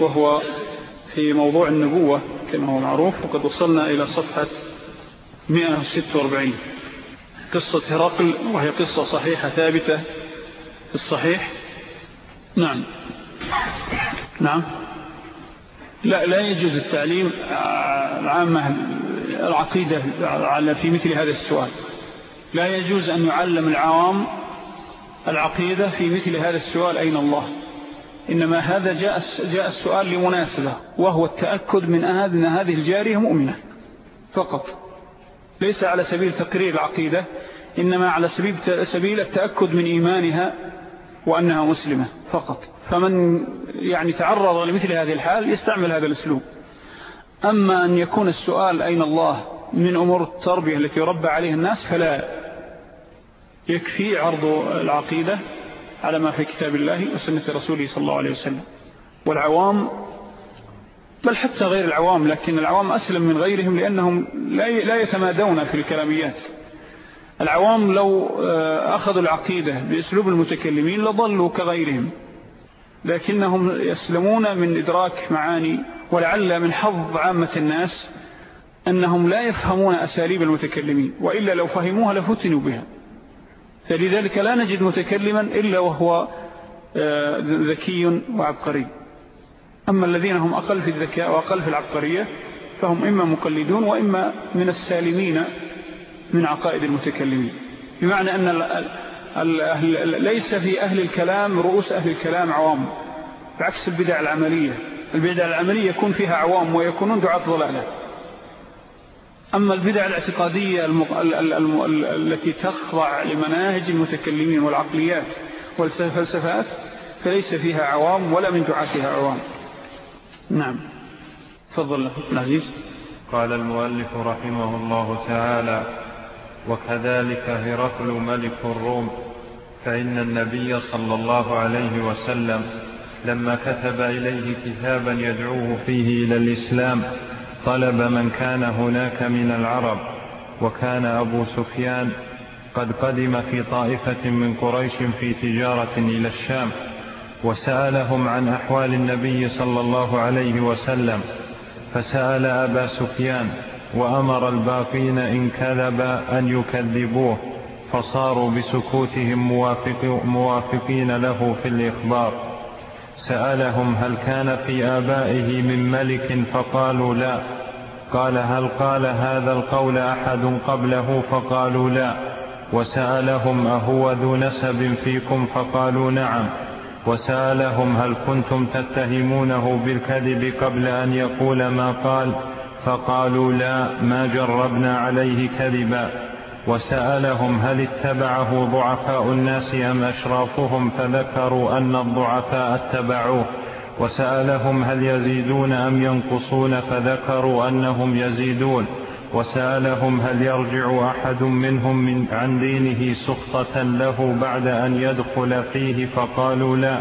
وهو في موضوع النبوة كما هو معروف وقد وصلنا إلى صفحة 146 قصة هرقل وهي قصة صحيحة ثابتة في الصحيح. نعم. نعم. لا, لا يجوز التعليم العامة العقيدة في مثل هذا السؤال. لا يجوز أن يعلم العوام العقيدة في مثل هذا السؤال أين الله؟ إنما هذا جاء, جاء السؤال لمناسبة وهو التأكد من أن هذه الجارية مؤمنة. فقط. ليس على سبيل تقرير العقيدة إنما على سبيل التأكد من إيمانها وأنها مسلمة. فقط. فمن يعني تعرض لمثل هذه الحال يستعمل هذا الأسلوب. أما أن يكون السؤال أين الله من أمور التربية التي ربى عليها الناس فلا يكفي عرض العقيدة. على ما في كتاب الله وسنة رسوله صلى الله عليه وسلم. والعوام بل حتى غير العوام لكن العوام أسلم من غيرهم لأنهم لا يتمادون في الكلاميات. العوام لو آه، أخذوا العقيدة بأسلوب المتكلمين لضلوا كغيرهم. لكنهم يسلمون من إدراك معاني ولعل من حظ عامة الناس أنهم لا يفهمون أساليب المتكلمين وإلا لو فهموها لفتنوا بها. فلذلك لا نجد متكلما إلا وهو آه، ذكي وعبقري. أما الذين هم أقل في الذكاء وأقل في العبقرية فهم إما مقلدون وإما من السالمين من عقائد المتكلمين. بمعنى أن ليس في أهل الكلام رؤوس أهل الكلام عوام بعكس البدع العملية. البدع العملية يكون فيها عوام ويكونون دعاة ضلالة. أما البدع الاعتقادية التي تخضع لمناهج المتكلمين والعقليات والفلسفات فليس فيها عوام ولا من دعاتها عوام. نعم. تفضل العزيز قال المؤلف رحمه الله تعالى وكذلك هرقل ملك الروم فإن النبي صلى الله عليه وسلم لما كتب إليه كتابا يدعوه فيه إلى الإسلام طلب من كان هناك من العرب وكان أبو سفيان قد قدم في طائفة من قريش في تجارة إلى الشام وسألهم عن أحوال النبي صلى الله عليه وسلم فسأل أبا سفيان وأمر الباقين إن كذب أن يكذبوه فصاروا بسكوتهم موافق موافقين له في الإخبار. سألهم هل كان في آبائه من ملك فقالوا لا. قال هل قال هذا القول أحد قبله فقالوا لا. وسألهم أهو ذو نسب فيكم فقالوا نعم. وسألهم هل كنتم تتهمونه بالكذب قبل أن يقول ما قال فقالوا لا ما جربنا عليه كذبا. وسألهم هل اتبعه ضعفاء الناس أم أشرافهم فذكروا أن الضعفاء اتبعوه. وسألهم هل يزيدون أم ينقصون فذكروا أنهم يزيدون. وسألهم هل يرجع أحد منهم من عن دينه سخطة له بعد أن يدخل فيه فقالوا لا.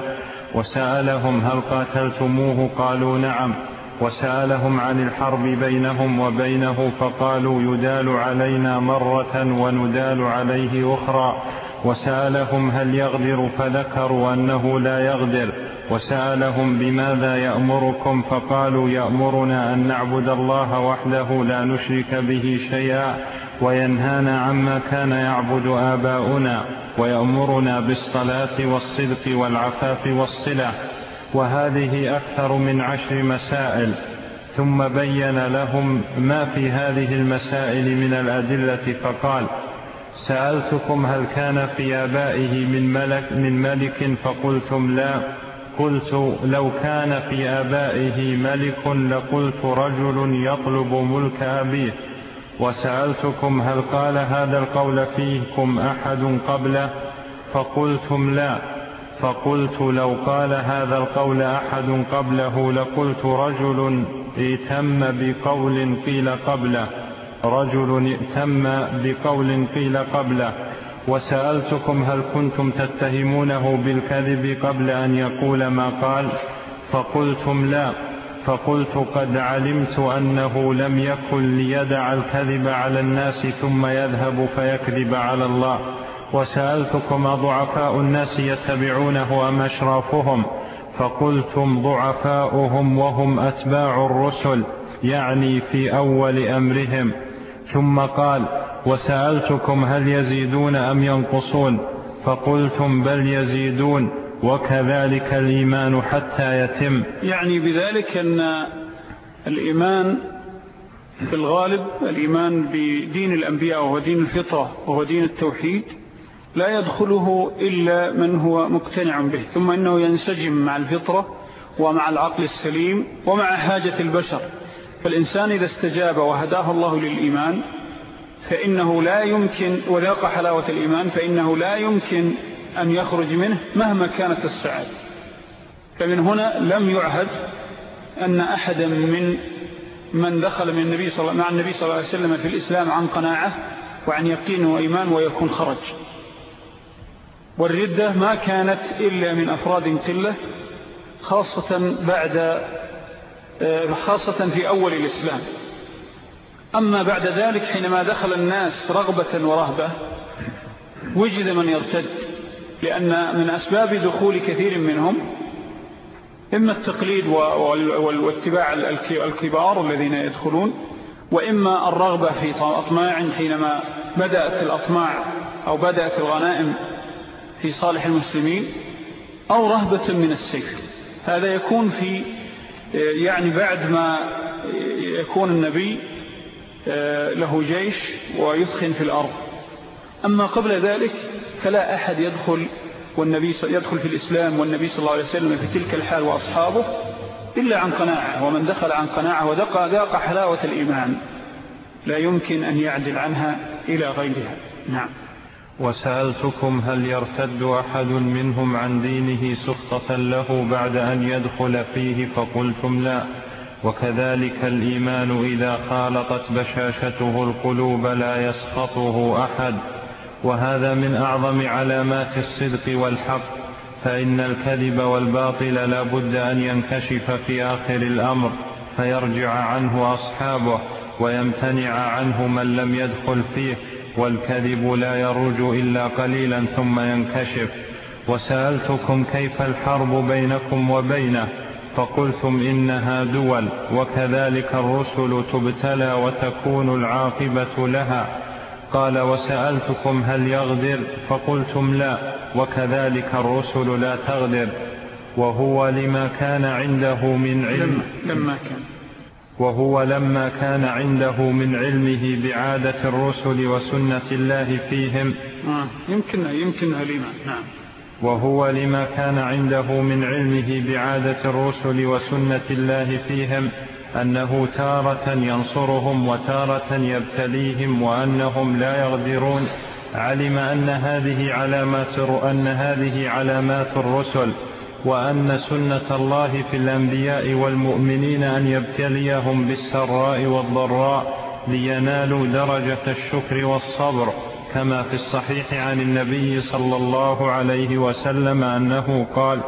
وسألهم هل قاتلتموه؟ قالوا نعم. وسألهم عن الحرب بينهم وبينه فقالوا يدال علينا مرة وندال عليه أخرى. وسألهم هل يغدر فذكروا أنه لا يغدر. وسألهم بماذا يأمركم فقالوا يأمرنا أن نعبد الله وحده لا نشرك به شيئا وينهانا عما كان يعبد آباؤنا ويأمرنا بالصلاة والصدق والعفاف والصلة. وهذه أكثر من عشر مسائل ثم بين لهم ما في هذه المسائل من الأدلة فقال سألتكم هل كان في آبائه من ملك, من ملك فقلتم لا. قلت لو كان في آبائه ملك لقلت رجل يطلب ملك أبيه. وسألتكم هل قال هذا القول فيكم أحد قبله؟ فقلتم لا. فقلت لو قال هذا القول أحد قبله لقلت رجل ائتم بقول قيل قبله. رجل ائتم بقول قيل قبله. وسألتكم هل كنتم تتهمونه بالكذب قبل أن يقول ما قال؟ فقلتم لا. فقلت قد علمت أنه لم يكن ليدع الكذب على الناس ثم يذهب فيكذب على الله. وسألتكم أضعفاء الناس يتبعونه أم أشرافهم؟ فقلتم ضعفاؤهم وهم أتباع الرسل يعني في أول أمرهم. ثم قال وسألتكم هل يزيدون أم ينقصون؟ فقلتم بل يزيدون وكذلك الإيمان حتى يتم. يعني بذلك أن الإيمان في الغالب الإيمان بدين الأنبياء وهو دين الفطرة وهو دين التوحيد لا يدخله إلا من هو مقتنع به ثم إنه ينسجم مع الفطرة ومع العقل السليم ومع حاجة البشر. فالإنسان إذا استجاب وهداه الله للإيمان فإنه لا يمكن وذاق حلاوة الإيمان فإنه لا يمكن أن يخرج منه مهما كانت السعادة. فمن هنا لم يعهد أن أحدا من من دخل من النبي صلى مع النبي صلى الله عليه وسلم في الإسلام عن قناعة وعن يقين وإيمان ويكون خرج. والردة ما كانت إلا من أفراد قلة خاصة بعد خاصة في أول الإسلام. أما بعد ذلك حينما دخل الناس رغبة ورهبة وجد من يرتد لأن من أسباب دخول كثير منهم إما التقليد واتباع الكبار الذين يدخلون وإما الرغبة في أطماع حينما بدأت الأطماع أو بدأت الغنائم في صالح المسلمين أو رهبة من السيف. هذا يكون في يعني بعد ما يكون النبي له جيش ويسخن في الأرض. أما قبل ذلك فلا أحد يدخل والنبي يدخل في الإسلام والنبي صلى الله عليه وسلم في تلك الحال وأصحابه إلا عن قناعة. ومن دخل عن قناعة ودق ذاق حلاوة الإيمان. لا يمكن أن يعدل عنها إلى غيرها. نعم. وسألتكم هل يرتد أحد منهم عن دينه سخطة له بعد أن يدخل فيه فقلتم لا. وكذلك الإيمان إذا خالطت بشاشته القلوب لا يسخطه أحد. وهذا من أعظم علامات الصدق والحق. فإن الكذب والباطل لا بد أن ينكشف في آخر الأمر فيرجع عنه أصحابه ويمتنع عنه من لم يدخل فيه. والكذب لا يروج إلا قليلا ثم ينكشف. وسألتكم كيف الحرب بينكم وبينه؟ فقلتم إنها دول وكذلك الرسل تبتلى وتكون العاقبة لها. قال وسألتكم هل يغدر؟ فقلتم لا وكذلك الرسل لا تغدر. وهو لما كان عنده من علم. لما كان. وهو لما كان عنده من علمه بعادة الرسل وسنة الله فيهم. آه يمكن يمكنها الإيمان نعم. وهو لما كان عنده من علمه بعادة الرسل وسنة الله فيهم أنه تارة ينصرهم وتارة يبتليهم وأنهم لا يغدرون. علم أن هذه علامات أن هذه علامات الرسل. وأن سنة الله في الأنبياء والمؤمنين أن يبتليهم بالسراء والضراء لينالوا درجة الشكر والصبر كما في الصحيح عن النبي صلى الله عليه وسلم أنه قال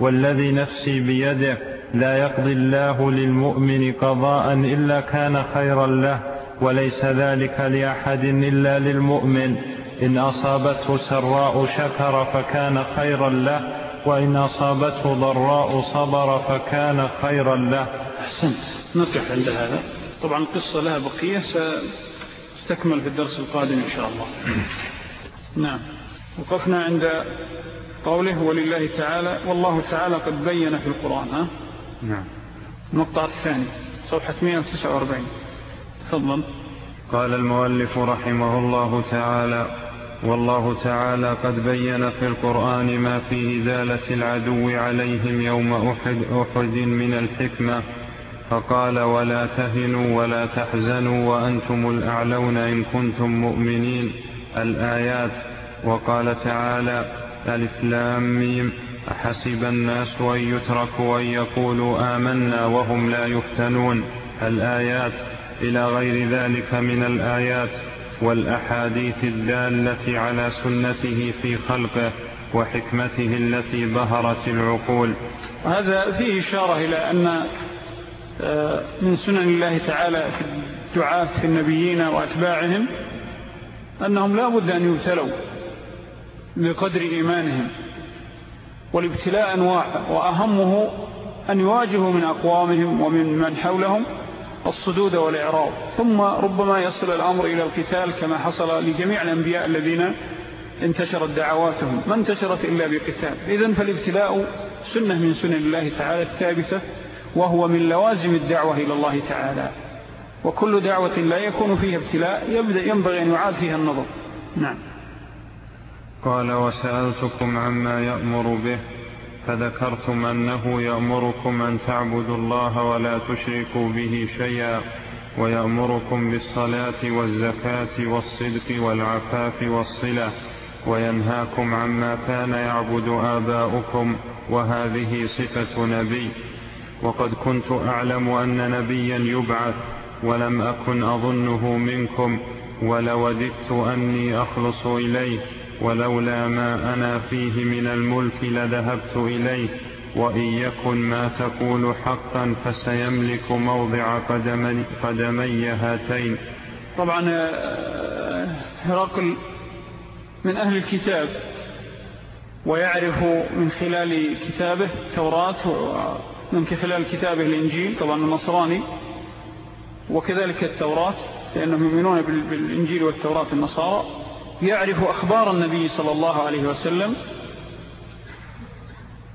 والذي نفسي بيده لا يقضي الله للمؤمن قضاء إلا كان خيرا له وليس ذلك لأحد إلا للمؤمن. إن أصابته سراء شكر فكان خيرا له وإن أصابته ضراء صبر فكان خيرا له. أحسنت. نقف عند هذا. طبعا القصة لها بقية ستكمل في الدرس القادم إن شاء الله. نعم. وقفنا عند قوله ولله تعالى والله تعالى قد بين في القرآن ها؟ نعم. المقطع الثاني صفحة 149 تفضل. قال المؤلف رحمه الله تعالى والله تعالى قد بين في القرآن ما في إزالة العدو عليهم يوم أحد, أحد من الحكمة. فقال ولا تهنوا ولا تحزنوا وأنتم الأعلون إن كنتم مؤمنين. الآيات وقال تعالى الإسلام أحسب الناس أن يتركوا أن يقولوا آمنا وهم لا يفتنون. الآيات إلى غير ذلك من الآيات. والأحاديث الدالة على سنته في خلقه وحكمته التي بهرت العقول. هذا فيه إشارة إلى أن آه، من سنن الله تعالى في الدعاة في النبيين وأتباعهم أنهم لا بد أن يبتلوا بقدر إيمانهم والابتلاء أنواع وأهمه أن يواجهوا من أقوامهم ومن من حولهم الصدود والإعراض. ثم ربما يصل الأمر إلى القتال كما حصل لجميع الأنبياء الذين انتشرت دعواتهم. ما انتشرت إلا بقتال. إذن فالابتلاء سنة من سنن الله تعالى الثابتة وهو من لوازم الدعوة إلى الله تعالى. وكل دعوة لا يكون فيها ابتلاء ينبغي أن يعاد فيها النظر. نعم. قال وسألتكم عما يأمر به. فذكرتم أنه يأمركم أن تعبدوا الله ولا تشركوا به شيئا ويأمركم بالصلاة والزكاة والصدق والعفاف والصلة وينهاكم عما كان يعبد آباؤكم وهذه صفة نبي. وقد كنت أعلم أن نبيا يبعث ولم أكن أظنه منكم ولوددت أني أخلص إليه. ولولا ما أنا فيه من الملك لذهبت إليه وإن يكن ما تقول حقا فسيملك موضع قدمي, قدمي هاتين. طبعا آه، هرقل من أهل الكتاب ويعرف من خلال كتابه توراة من خلال كتابه الإنجيل طبعا النصراني وكذلك التوراة لأنهم يؤمنون بالإنجيل والتوراة النصارى. يعرف أخبار النبي صلى الله عليه وسلم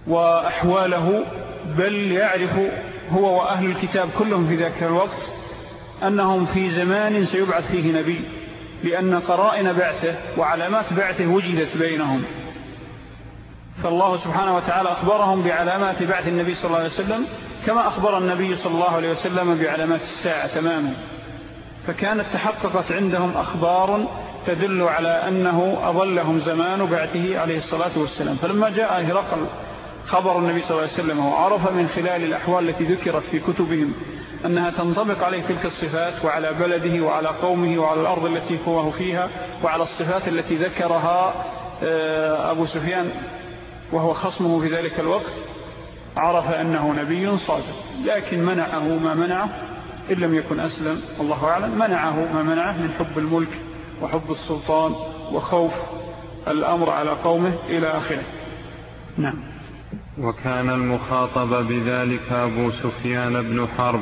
وأحواله بل يعرف هو وأهل الكتاب كلهم في ذاك الوقت أنهم في زمان سيبعث فيه نبي لأن قرائن بعثه وعلامات بعثه وجدت بينهم. فالله سبحانه وتعالى أخبرهم بعلامات بعث النبي صلى الله عليه وسلم كما أخبر النبي صلى الله عليه وسلم بعلامات الساعة تماما. فكانت تحققت عندهم أخبار تدل على أنه أظلهم زمان بعثه عليه الصلاة والسلام. فلما جاء هرقل خبر النبي صلى الله عليه وسلم وعرف من خلال الأحوال التي ذكرت في كتبهم أنها تنطبق عليه تلك الصفات وعلى بلده وعلى قومه وعلى الأرض التي هو فيها وعلى الصفات التي ذكرها آه، أبو سفيان وهو خصمه في ذلك الوقت عرف أنه نبي صادق لكن منعه ما منعه إن لم يكن أسلم الله أعلم منعه ما منعه من حب الملك وحب السلطان وخوف الأمر على قومه إلى آخره. نعم. وكان المخاطب بذلك أبو سفيان بن حرب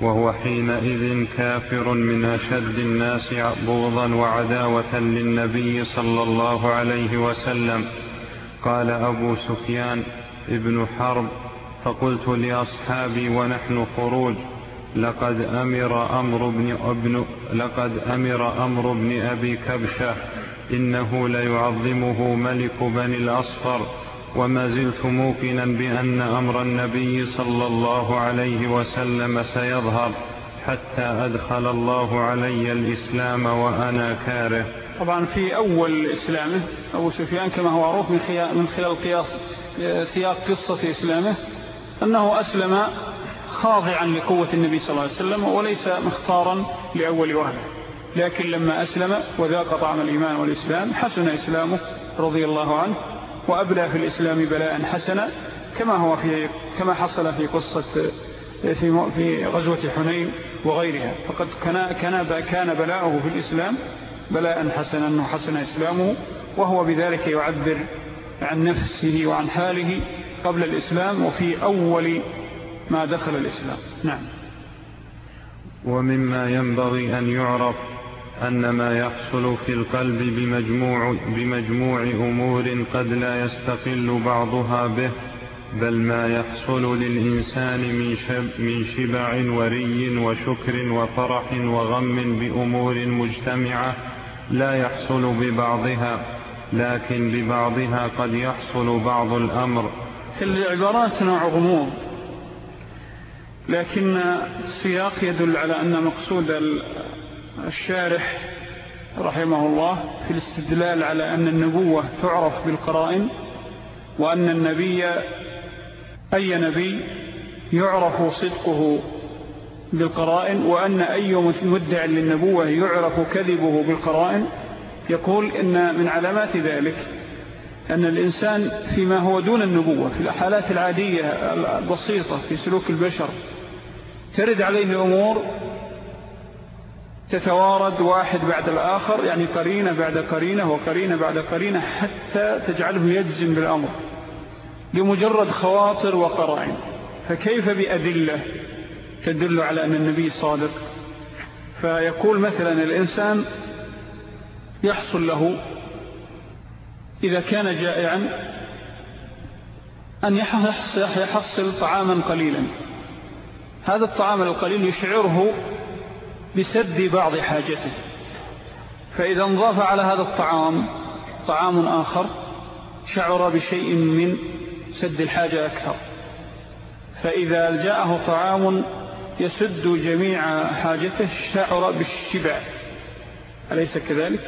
وهو حينئذ كافر من أشد الناس بغضا وعداوة للنبي صلى الله عليه وسلم. قال أبو سفيان ابن حرب فقلت لأصحابي ونحن خروج. لقد أمر أمر بن ابن لقد أمر أمر بن أبي كبشة. إنه ليعظمه ملك بني الأصفر. وما زلت موقنا بأن أمر النبي صلى الله عليه وسلم سيظهر حتى أدخل الله علي الإسلام وأنا كاره. طبعا في أول إسلامه أبو سفيان كما هو معروف من خلال قياس سياق قصة إسلامه أنه أسلم خاضعا لقوة النبي صلى الله عليه وسلم وليس مختارا لأول وهلة. لكن لما أسلم وذاق طعم الإيمان والإسلام حسن إسلامه رضي الله عنه وأبلى في الإسلام بلاء حسنا كما هو في كما حصل في قصة في في غزوة حنين وغيرها. فقد كان كان كان بلاءه في الإسلام بلاء حسنا أنه حسن إسلامه وهو بذلك يعبر عن نفسه وعن حاله قبل الإسلام وفي أول ما دخل الإسلام. نعم. ومما ينبغي أن يعرف أن ما يحصل في القلب بمجموع, بمجموع أمور قد لا يستقل بعضها به بل ما يحصل للإنسان من, شب من شبع وري وشكر وفرح وغم بأمور مجتمعة لا يحصل ببعضها لكن ببعضها قد يحصل بعض الأمر. في العبارات نوع غموض. لكن السياق يدل على أن مقصود الشارح رحمه الله في الاستدلال على أن النبوة تعرف بالقرائن وأن النبي أي نبي يعرف صدقه بالقرائن وأن أي مدع للنبوة يعرف كذبه بالقرائن. يقول إن من علامات ذلك أن الإنسان فيما هو دون النبوة في الحالات العادية البسيطة في سلوك البشر ترد عليه أمور تتوارد واحد بعد الآخر يعني قرينة بعد قرينة وقرينة بعد قرينة حتى تجعله يجزم بالأمر لمجرد خواطر وقرائن. فكيف بأدلة تدل على أن النبي صادق؟ فيقول مثلا الإنسان يحصل له إذا كان جائعا أن يحصل طعاما قليلا. هذا الطعام القليل يشعره بسد بعض حاجته. فإذا انضاف على هذا الطعام طعام آخر شعر بشيء من سد الحاجة أكثر. فإذا جاءه طعام يسد جميع حاجته شعر بالشبع. أليس كذلك؟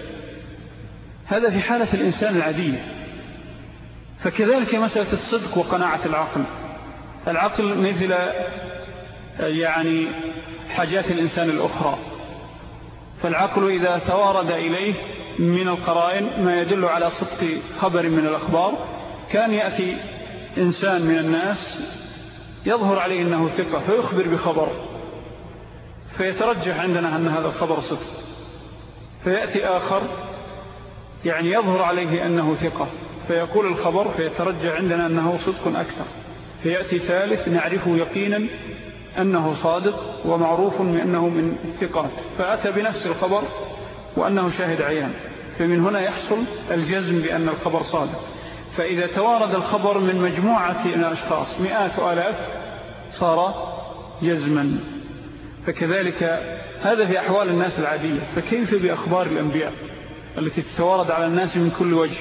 هذا في حالة الإنسان العادية. فكذلك مسألة الصدق وقناعة العقل. العقل مثل يعني حاجات الإنسان الأخرى. فالعقل إذا توارد إليه من القرائن ما يدل على صدق خبر من الأخبار كان يأتي إنسان من الناس يظهر عليه أنه ثقة فيخبر بخبر فيترجح عندنا أن هذا الخبر صدق. فيأتي آخر يعني يظهر عليه أنه ثقة فيقول الخبر فيترجع عندنا أنه صدق أكثر. فيأتي ثالث نعرفه يقينا أنه صادق ومعروف من أنه من الثقات فأتى بنفس الخبر وأنه شاهد عيان فمن هنا يحصل الجزم بأن الخبر صادق. فإذا توارد الخبر من مجموعة من الأشخاص مئات آلاف صار جزما. فكذلك هذا في أحوال الناس العادية فكيف بأخبار الأنبياء التي تتوارد على الناس من كل وجه؟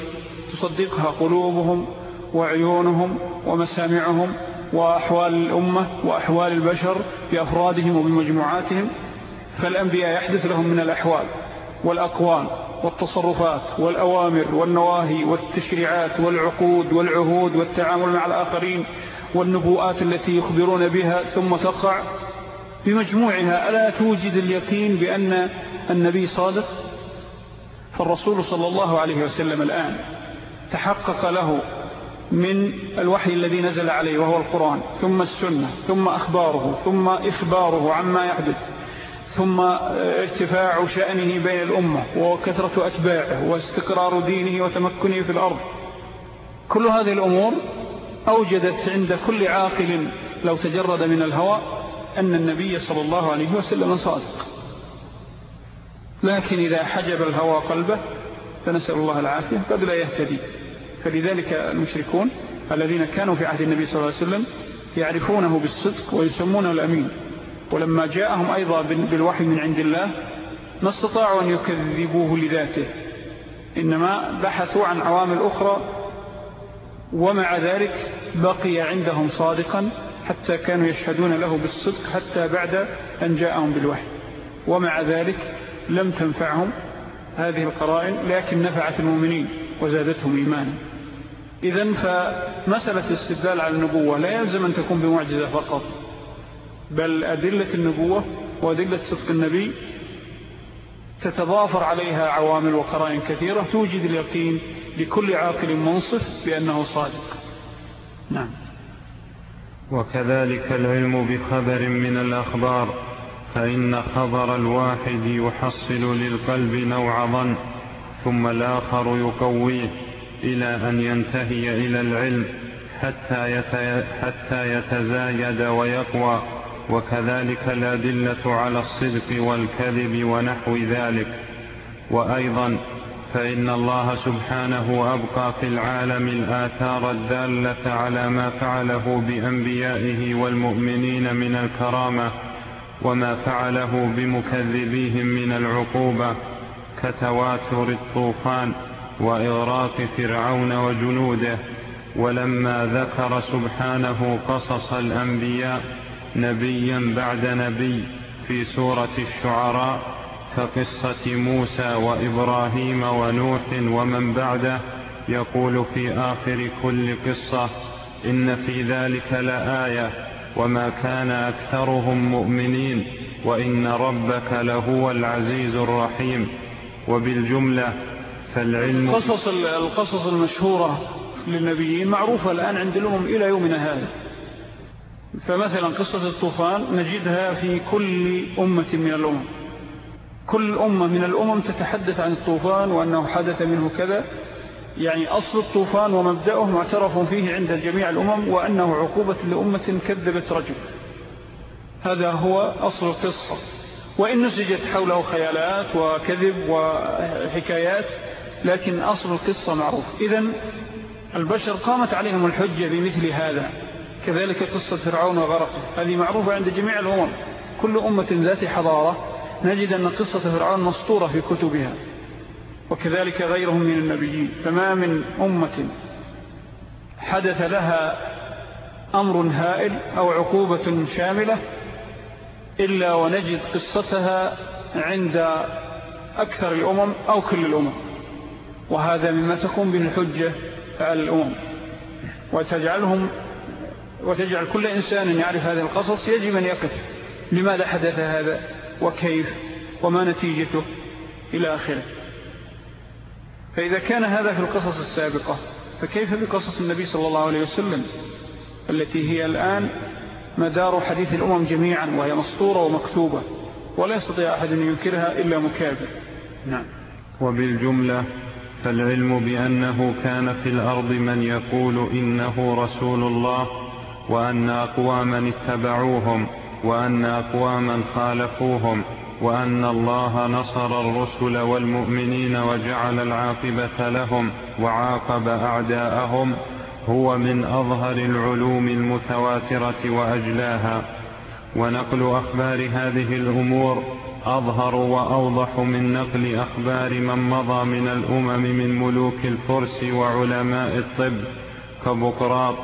تصدقها قلوبهم وعيونهم ومسامعهم وأحوال الأمة وأحوال البشر بأفرادهم وبمجموعاتهم فالأنبياء يحدث لهم من الأحوال والأقوال والتصرفات والأوامر والنواهي والتشريعات والعقود والعهود والتعامل مع الآخرين والنبوءات التي يخبرون بها ثم تقع. بمجموعها ألا توجد اليقين بأن النبي صادق؟ فالرسول صلى الله عليه وسلم الآن تحقق له من الوحي الذي نزل عليه وهو القرآن ثم السنة ثم أخباره ثم إخباره عما يحدث ثم ارتفاع شأنه بين الأمة وكثرة أتباعه واستقرار دينه وتمكنه في الأرض. كل هذه الأمور أوجدت عند كل عاقل لو تجرد من الهوى أن النبي صلى الله عليه وسلم صادق. لكن إذا حجب الهوى قلبه فنسأل الله العافية قد لا يهتدي. فلذلك المشركون الذين كانوا في عهد النبي صلى الله عليه وسلم يعرفونه بالصدق ويسمونه الأمين. ولما جاءهم أيضا بالوحي من عند الله ما استطاعوا أن يكذبوه لذاته. إنما بحثوا عن عوامل أخرى ومع ذلك بقي عندهم صادقا حتى كانوا يشهدون له بالصدق حتى بعد أن جاءهم بالوحي. ومع ذلك لم تنفعهم هذه القرائن لكن نفعت المؤمنين وزادتهم إيمانا. إذن فمسألة الاستدلال على النبوة لا يلزم أن تكون بمعجزة فقط بل أدلة النبوة وأدلة صدق النبي تتضافر عليها عوامل وقرائن كثيرة توجد اليقين لكل عاقل منصف بأنه صادق. نعم. وكذلك العلم بخبر من الأخبار فإن خبر الواحد يحصل للقلب نوع ظن ثم الآخر يقويه. إلى أن ينتهي إلى العلم حتى, حتى يتزايد ويقوى وكذلك الأدلة على الصدق والكذب ونحو ذلك. وأيضا فإن الله سبحانه أبقى في العالم الآثار الدالة على ما فعله بأنبيائه والمؤمنين من الكرامة وما فعله بمكذبيهم من العقوبة كتواتر الطوفان وإغراق فرعون وجنوده ولما ذكر سبحانه قصص الأنبياء نبيا بعد نبي في سورة الشعراء كقصة موسى وإبراهيم ونوح ومن بعده يقول في آخر كل قصة إن في ذلك لآية وما كان أكثرهم مؤمنين وإن ربك لهو العزيز الرحيم. وبالجملة فالعلم القصص, القصص المشهورة للنبيين معروفة الآن عند الأمم إلى يومنا هذا. فمثلا قصة الطوفان نجدها في كل أمة من الأمم. كل أمة من الأمم تتحدث عن الطوفان وأنه حدث منه كذا. يعني أصل الطوفان ومبدأه معترف فيه عند جميع الأمم وأنه عقوبة لأمة كذبت رجل. هذا هو أصل القصة. وإن نسجت حوله خيالات وكذب وحكايات لكن أصل القصة معروف. إذن البشر قامت عليهم الحجة بمثل هذا. كذلك قصة فرعون وغرقه. هذه معروفة عند جميع الأمم. كل أمة ذات حضارة نجد أن قصة فرعون مسطورة في كتبها. وكذلك غيرهم من النبيين. فما من أمة حدث لها أمر هائل أو عقوبة شاملة إلا ونجد قصتها عند أكثر الأمم أو كل الأمم. وهذا مما تقوم به الحجة على الأمم. وتجعلهم وتجعل كل إنسان يعرف هذه القصص يجب أن يقف لماذا حدث هذا وكيف وما نتيجته إلى آخره. فإذا كان هذا في القصص السابقة فكيف بقصص النبي صلى الله عليه وسلم التي هي الآن مدار حديث الأمم جميعا وهي مسطورة ومكتوبة ولا يستطيع أحد أن ينكرها إلا مكابر. نعم. وبالجملة فالعلم بأنه كان في الأرض من يقول إنه رسول الله وأن أقواما اتبعوهم وأن أقواما خالفوهم وأن الله نصر الرسل والمؤمنين وجعل العاقبة لهم وعاقب أعداءهم هو من أظهر العلوم المتواترة وأجلاها. ونقل أخبار هذه الأمور أظهر وأوضح من نقل أخبار من مضى من الأمم من ملوك الفرس وعلماء الطب كبقراط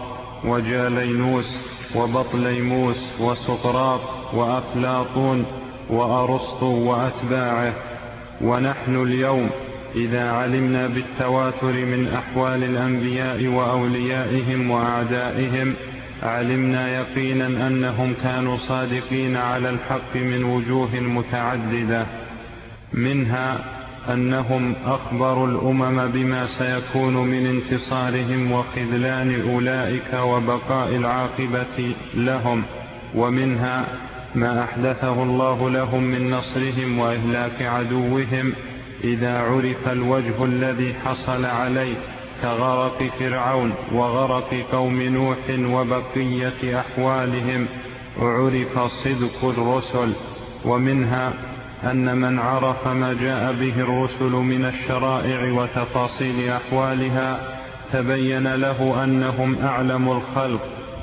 وجالينوس وبطليموس وسقراط وأفلاطون وأرسطو وأتباعه. ونحن اليوم إذا علمنا بالتواتر من أحوال الأنبياء وأوليائهم وأعدائهم علمنا يقينا أنهم كانوا صادقين على الحق من وجوه متعددة منها أنهم أخبروا الأمم بما سيكون من انتصارهم وخذلان أولئك وبقاء العاقبة لهم ومنها ما أحدثه الله لهم من نصرهم وإهلاك عدوهم إذا عرف الوجه الذي حصل عليه. كغرق فرعون وغرق قوم نوح وبقية أحوالهم عرف صدق الرسل. ومنها أن من عرف ما جاء به الرسل من الشرائع وتفاصيل أحوالها تبين له أنهم أعلم الخلق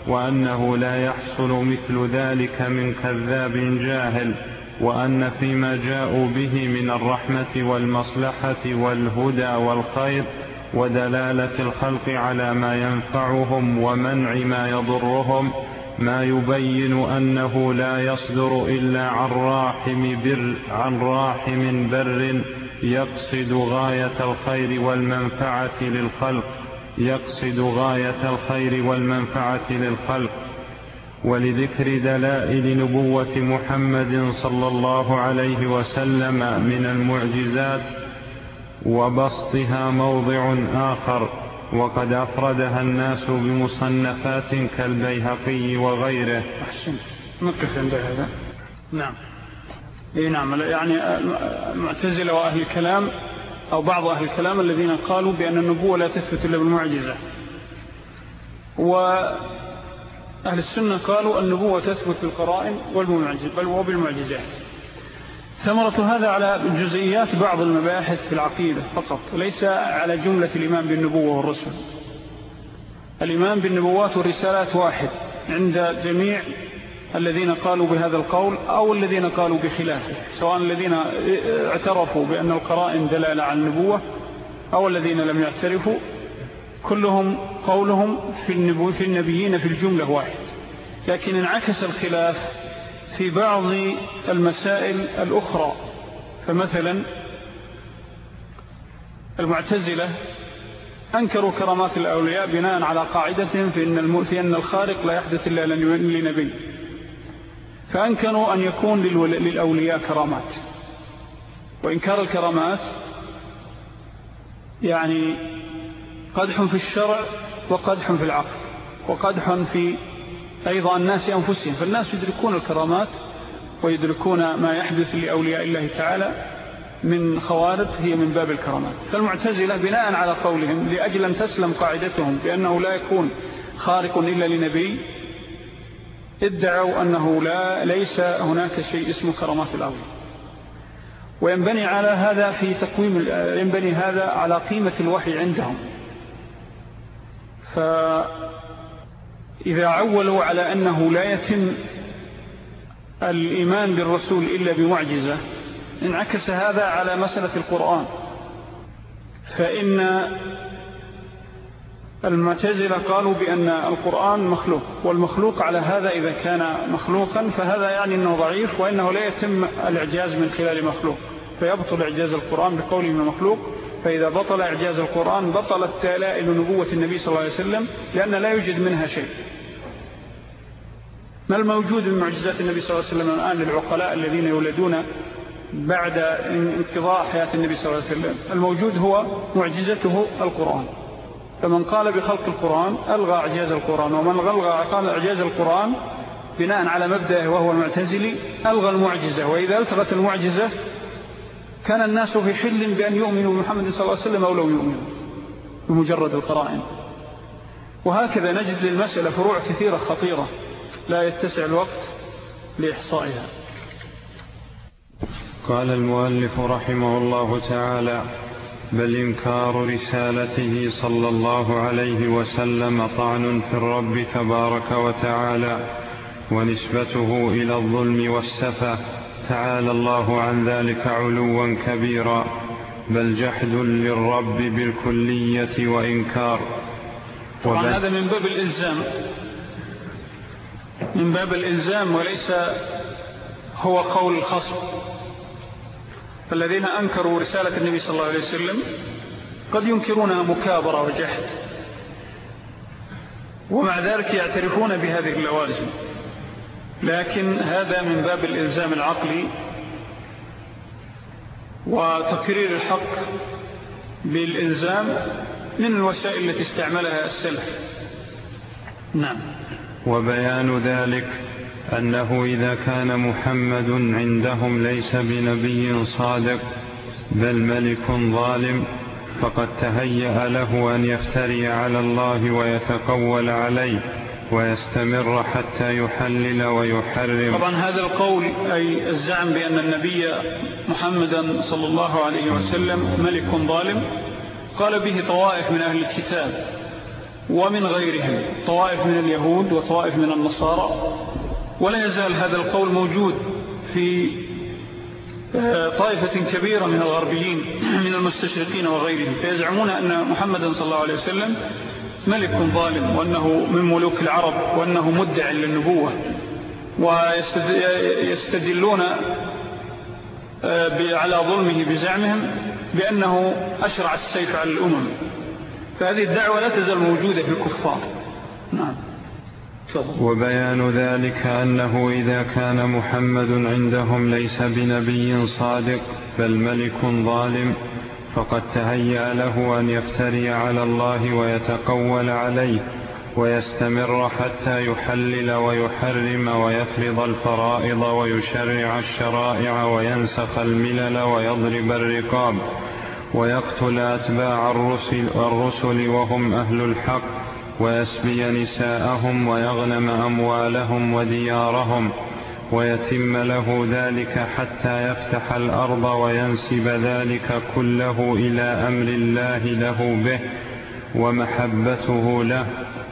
وأنه لا يحصل مثل ذلك من كذاب جاهل وأن فيما جاءوا به من الرحمة والمصلحة والهدى والخير ودلالة الخلق على ما ينفعهم ومنع ما يضرهم ما يبين أنه لا يصدر إلا عن راحم بر عن راحم بر يقصد غاية الخير والمنفعة للخلق يقصد غاية الخير والمنفعة للخلق. ولذكر دلائل نبوة محمد صلى الله عليه وسلم من المعجزات وبسطها موضع آخر وقد أفردها الناس بمصنفات كالبيهقي وغيره. أحسن. نقف عند هذا. نعم. إيه نعم. يعني المعتزلة وأهل الكلام أو بعض أهل الكلام الذين قالوا بأن النبوة لا تثبت إلا بالمعجزة. وأهل السنة قالوا النبوة تثبت بالقرائن وبالمعجزات. ثمرة هذا على جزئيات بعض المباحث في العقيدة فقط ليس على جملة الإيمان بالنبوة والرسل. الإيمان بالنبوات والرسالات واحد عند جميع الذين قالوا بهذا القول أو الذين قالوا بخلافه سواء الذين اعترفوا بأن القرائن دلالة على النبوة أو الذين لم يعترفوا كلهم قولهم في, في النبيين في الجملة واحد. لكن انعكس الخلاف في بعض المسائل الأخرى فمثلا المعتزلة أنكروا كرامات الأولياء بناء على قاعدتهم في أن, في أن الخارق لا يحدث إلا لنبي. فأنكروا أن يكون للأولياء كرامات. وإنكار الكرامات يعني قدح في الشرع وقدح في العقل وقدح في أيضا الناس أنفسهم فالناس يدركون الكرامات ويدركون ما يحدث لأولياء الله تعالى من خوارق هي من باب الكرامات. فالمعتزلة بناء على قولهم لأجل أن تسلم قاعدتهم بأنه لا يكون خارق إلا لنبي ادعوا أنه لا ليس هناك شيء اسمه كرامات الأرض. وينبني على هذا في تقويم ينبني هذا على قيمة الوحي عندهم. فإذا عولوا على أنه لا يتم الإيمان بالرسول إلا بمعجزة انعكس هذا على مسألة القرآن. فإن المعتزلة قالوا بأن القرآن مخلوق والمخلوق على هذا إذا كان مخلوقا فهذا يعني أنه ضعيف وأنه لا يتم الإعجاز من خلال مخلوق. فيبطل إعجاز القرآن بقوله من مخلوق. فإذا بطل إعجاز القرآن بطلت تلائل نبوة النبي صلى الله عليه وسلم لأن لا يوجد منها شيء. ما الموجود من معجزات النبي صلى الله عليه وسلم الآن للعقلاء الذين يولدون بعد انقضاء حياة النبي صلى الله عليه وسلم؟ الموجود هو معجزته القرآن. فمن قال بخلق القرآن ألغى أعجاز القرآن ومن ألغى قال أعجاز القرآن بناء على مبدأه وهو المعتزلي ألغى المعجزة وإذا ألتغت المعجزة كان الناس في حل بأن يؤمنوا بمحمد صلى الله عليه وسلم أو لو يؤمنوا بمجرد القرائن. وهكذا نجد للمسألة فروع كثيرة خطيرة لا يتسع الوقت لإحصائها. قال المؤلف رحمه الله تعالى بل إنكار رسالته صلى الله عليه وسلم طعن في الرب تبارك وتعالى ونسبته إلى الظلم والسفة تعالى الله عن ذلك علوا كبيرا بل جحد للرب بالكلية وإنكار. طبعا هذا من باب الإلزام. من باب الإلزام وليس هو قول الخصم. فالذين أنكروا رسالة النبي صلى الله عليه وسلم قد ينكرونها مكابرة وجحد ومع ذلك يعترفون بهذه اللوازم. لكن هذا من باب الإلزام العقلي وتقرير الحق بالإلزام من الوسائل التي استعملها السلف. نعم. وبيان ذلك أنه إذا كان محمد عندهم ليس بنبي صادق بل ملك ظالم فقد تهيأ له أن يفتري على الله ويتقول عليه. ويستمر حتى يحلل ويحرم. طبعا هذا القول أي الزعم بأن النبي محمدا صلى الله عليه وسلم ملك ظالم قال به طوائف من أهل الكتاب ومن غيرهم طوائف من اليهود وطوائف من النصارى. ولا يزال هذا القول موجود في آه، طائفة كبيرة من الغربيين من المستشرقين وغيرهم. فيزعمون أن محمدا صلى الله عليه وسلم ملك ظالم وأنه من ملوك العرب وأنه مدع للنبوة. ويستدلون آه، على ظلمه بزعمهم بأنه أشرع السيف على الأمم. فهذه الدعوة لا تزال موجودة في الكفار. نعم. وبيان ذلك أنه إذا كان محمد عندهم ليس بنبي صادق بل ملك ظالم. فقد تهيأ له أن يفتري على الله ويتقول عليه ويستمر حتى يحلل ويحرم ويفرض الفرائض ويشرع الشرائع وينسخ الملل ويضرب الرقاب ويقتل أتباع الرسل, وهم أهل الحق ويسبي نساءهم ويغنم أموالهم وديارهم ويتم له ذلك حتى يفتح الأرض وينسب ذلك كله إلى أمر الله له به ومحبته له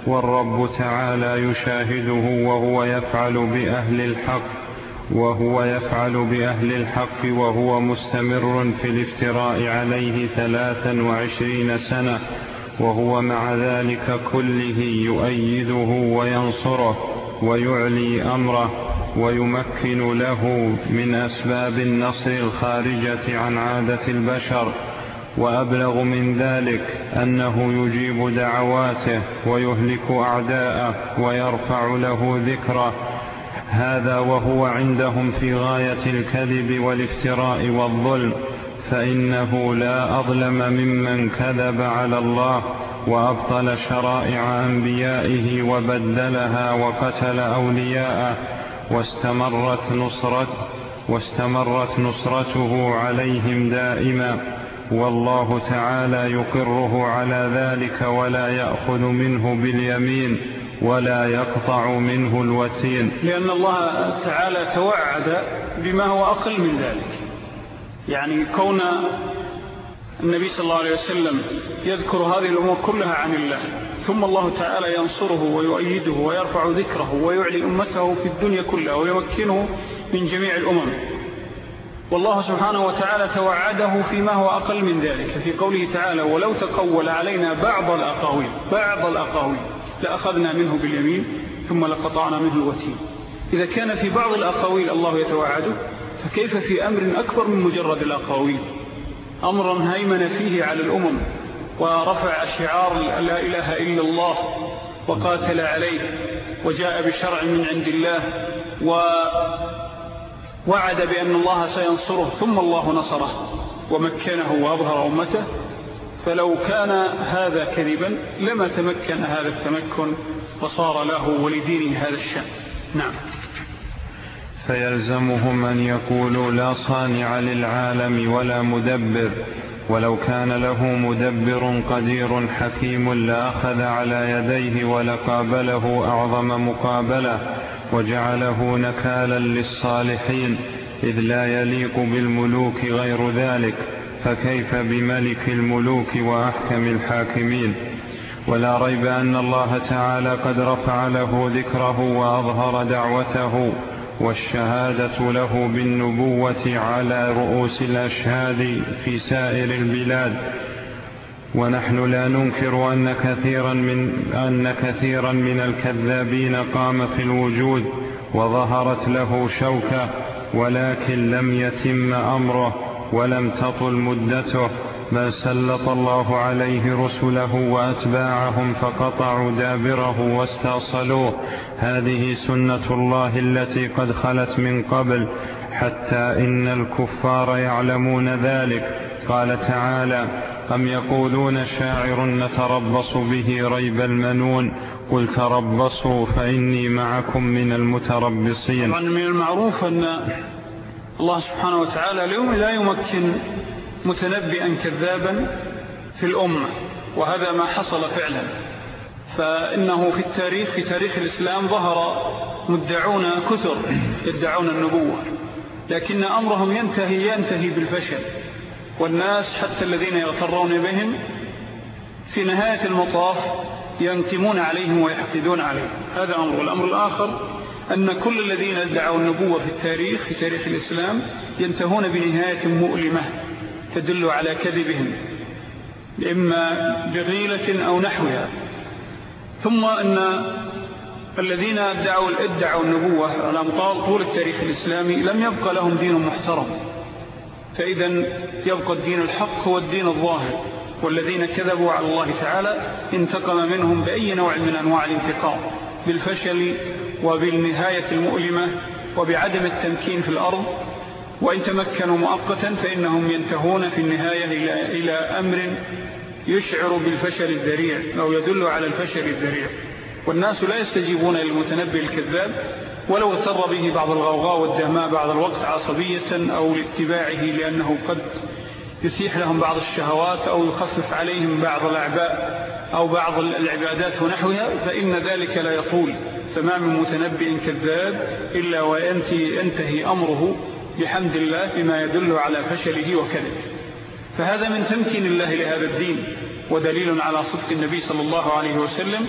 والرب تعالى يشاهده وهو يفعل بأهل الحق وهو يفعل بأهل الحق وهو مستمر في الافتراء عليه ثلاثا وعشرين سنة وهو مع ذلك كله يؤيده وينصره ويعلي أمره. ويمكن له من أسباب النصر الخارجة عن عادة البشر وأبلغ من ذلك أنه يجيب دعواته ويهلك أعداءه ويرفع له ذكره. هذا وهو عندهم في غاية الكذب والافتراء والظلم فإنه لا أظلم ممن كذب على الله وأبطل شرائع أنبيائه وبدلها وقتل أولياءه واستمرت نصرت واستمرت نصرته عليهم دائما. والله تعالى يقره على ذلك ولا يأخذ منه باليمين ولا يقطع منه الوتين. لأن الله تعالى توعد بما هو أقل من ذلك. يعني كون النبي صلى الله عليه وسلم يذكر هذه الأمور كلها عن الله. ثم الله تعالى ينصره ويؤيده ويرفع ذكره ويعلي أمته في الدنيا كلها ويمكنه من جميع الأمم. والله سبحانه وتعالى توعده فيما هو أقل من ذلك. في قوله تعالى ولو تقول علينا بعض الأقاويل بعض الأقاويل لأخذنا منه باليمين ثم لقطعنا منه الوتين. إذا كان في بعض الأقاويل الله يتوعده فكيف في أمر أكبر من مجرد الأقاويل؟ أمرا هيمن فيه على الأمم ورفع شعار لا إله إلا الله وقاتل عليه وجاء بشرع من عند الله ووعد بأن الله سينصره ثم الله نصره ومكنه وأظهر أمته. فلو كان هذا كذبا لما تمكن هذا التمكن فصار له ولدينه هذا الشأن. نعم. فيلزمهم أن يقولوا لا صانع للعالم ولا مدبر ولو كان له مدبر قدير حكيم لأخذ على يديه ولقابله أعظم مقابلة وجعله نكالا للصالحين إذ لا يليق بالملوك غير ذلك فكيف بملك الملوك وأحكم الحاكمين؟ ولا ريب أن الله تعالى قد رفع له ذكره وأظهر دعوته. والشهادة له بالنبوة على رؤوس الأشهاد في سائر البلاد. ونحن لا ننكر أن كثيرا من, أن كثيرا من الكذابين قام في الوجود وظهرت له شوكة ولكن لم يتم أمره ولم تطل مدته. بل سلط الله عليه رسله وأتباعهم فقطعوا دابره واستأصلوه. هذه سنة الله التي قد خلت من قبل حتى إن الكفار يعلمون ذلك. قال تعالى أم يقولون شاعر نتربص به ريب المنون؟ قل تربصوا فإني معكم من المتربصين. طبعا من المعروف أن الله سبحانه وتعالى اليوم لا يمكن متنبئا كذابا في الأمة وهذا ما حصل فعلا. فإنه في التاريخ في تاريخ الإسلام ظهر مدعون كثر يدعون النبوة. لكن أمرهم ينتهي ينتهي بالفشل. والناس حتى الذين يغترون بهم في نهاية المطاف ينقمون عليهم ويحقدون عليهم. هذا أمر. والأمر الآخر أن كل الذين ادعوا النبوة في التاريخ في تاريخ الإسلام ينتهون بنهاية مؤلمة. تدل على كذبهم إما بغيلة أو نحوها. ثم أن الذين ادعوا, ادعوا النبوة على طول التاريخ الإسلامي لم يبقى لهم دين محترم. فإذا يبقى الدين الحق هو الدين الظاهر والذين كذبوا على الله تعالى انتقم منهم بأي نوع من أنواع الانتقام بالفشل وبالنهاية المؤلمة وبعدم التمكين في الأرض. وإن تمكنوا مؤقتا فإنهم ينتهون في النهاية إلى أمر يشعر بالفشل الذريع أو يدل على الفشل الذريع. والناس لا يستجيبون للمتنبي الكذاب ولو اضطر به بعض الغوغاء والدهماء بعض الوقت عصبية أو لاتباعه لأنه قد يسيح لهم بعض الشهوات أو يخفف عليهم بعض الأعباء أو بعض العبادات ونحوها فإن ذلك لا يطول. فما من متنبئ كذاب إلا وينتهي أمره بحمد الله بما يدل على فشله وكذبه. فهذا من تمكين الله لهذا الدين ودليل على صدق النبي صلى الله عليه وسلم.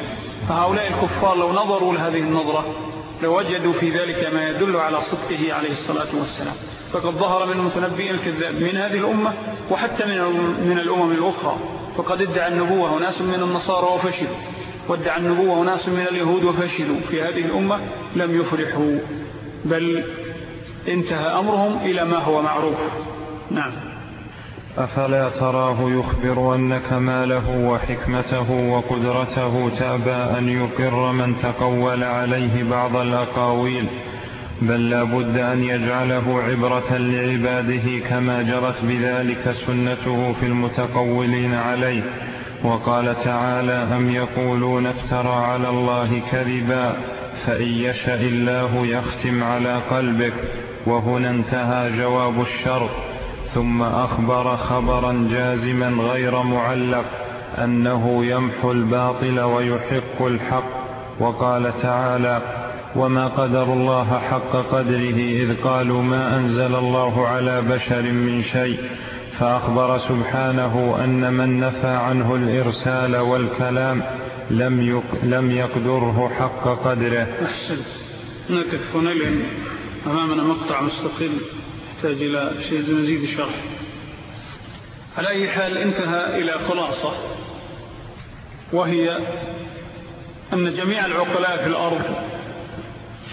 فهؤلاء الكفار لو نظروا لهذه النظرة لوجدوا في ذلك ما يدل على صدقه عليه الصلاة والسلام. فقد ظهر من متنبئ الكذاب من هذه الأمة وحتى من من الأمم الأخرى. فقد ادعى النبوة وناس من النصارى وفشلوا. وادعى النبوة وناس من اليهود وفشلوا. في هذه الأمة لم يفرحوا بل انتهى أمرهم إلى ما هو معروف. نعم. أفلا تراه يخبر أن كماله وحكمته وقدرته تأبى أن يقر من تقول عليه بعض الأقاويل بل لا بد أن يجعله عبرة لعباده كما جرت بذلك سنته في المتقولين عليه. وقال تعالى أم يقولون افترى على الله كذبا؟ فإن يشأ الله يختم على قلبك وهنا انتهى جواب الشر. ثم أخبر خبرا جازما غير معلق أنه يمحو الباطل ويحق الحق. وقال تعالى وما قدر الله حق قدره إذ قالوا ما أنزل الله على بشر من شيء. فأخبر سبحانه أن من نفى عنه الإرسال والكلام لم, لم يقدره حق قدره. أحسنت. نقف هنا لأن أمامنا مقطع مستقل يحتاج إلى شيء مزيد شرح. على أي حال انتهى إلى خلاصة وهي أن جميع العقلاء في الأرض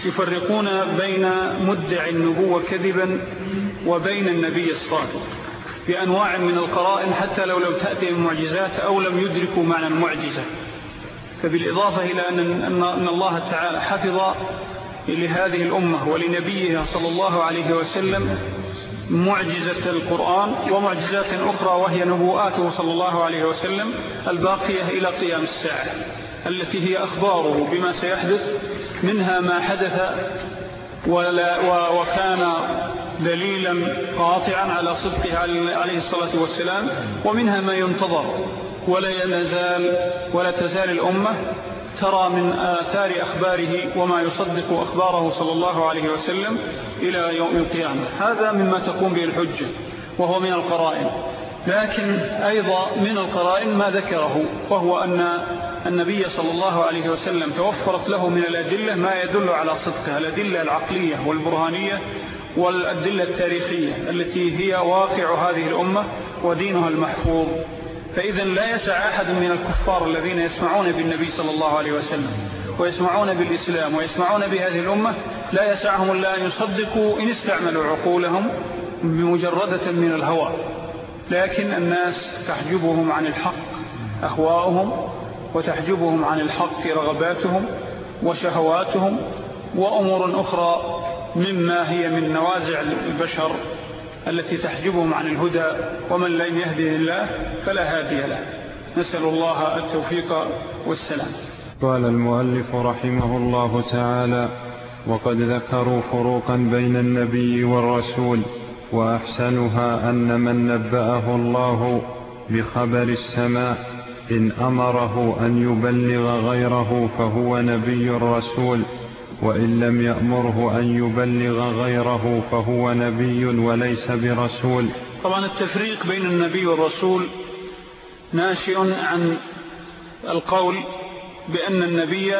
يفرقون بين مدع النبوة كذبا وبين النبي الصادق بأنواع من القرائن حتى لو لو تأتي المعجزات أو لم يدركوا معنى المعجزة. فبالإضافة إلى أن الله تعالى حفظ لهذه الأمة ولنبيها صلى الله عليه وسلم معجزة القرآن ومعجزات أخرى وهي نبوءاته صلى الله عليه وسلم الباقية إلى قيام الساعة التي هي أخباره بما سيحدث منها ما حدث ولا وكان دليلا قاطعا على صدقه عليه الصلاة والسلام ومنها ما ينتظر. ولا ينزال ولا تزال الأمة ترى من آثار أخباره وما يصدق أخباره صلى الله عليه وسلم إلى يوم القيامة. هذا مما تقوم به الحجة وهو من القرائن. لكن أيضا من القرائن ما ذكره وهو أن النبي صلى الله عليه وسلم توفرت له من الأدلة ما يدل على صدقها الأدلة العقلية والبرهانية والأدلة التاريخية التي هي واقع هذه الأمة ودينها المحفوظ. فإذا لا يسع أحد من الكفار الذين يسمعون بالنبي صلى الله عليه وسلم ويسمعون بالإسلام ويسمعون بهذه الأمة لا يسعهم إلا أن يصدقوا إن استعملوا عقولهم بمجردة من الهوى. لكن الناس تحجبهم عن الحق أهواؤهم وتحجبهم عن الحق رغباتهم وشهواتهم وأمور أخرى مما هي من نوازع البشر التي تحجبهم عن الهدى ومن لم يهده الله فلا هادي له. نسأل الله التوفيق والسلام. قال المؤلف رحمه الله تعالى وقد ذكروا فروقا بين النبي والرسول وأحسنها أن من نبأه الله بخبر السماء إن أمره أن يبلغ غيره فهو نبي الرسول. وإن لم يأمره أن يبلغ غيره فهو نبي وليس برسول. طبعا التفريق بين النبي والرسول ناشئ عن القول بأن النبي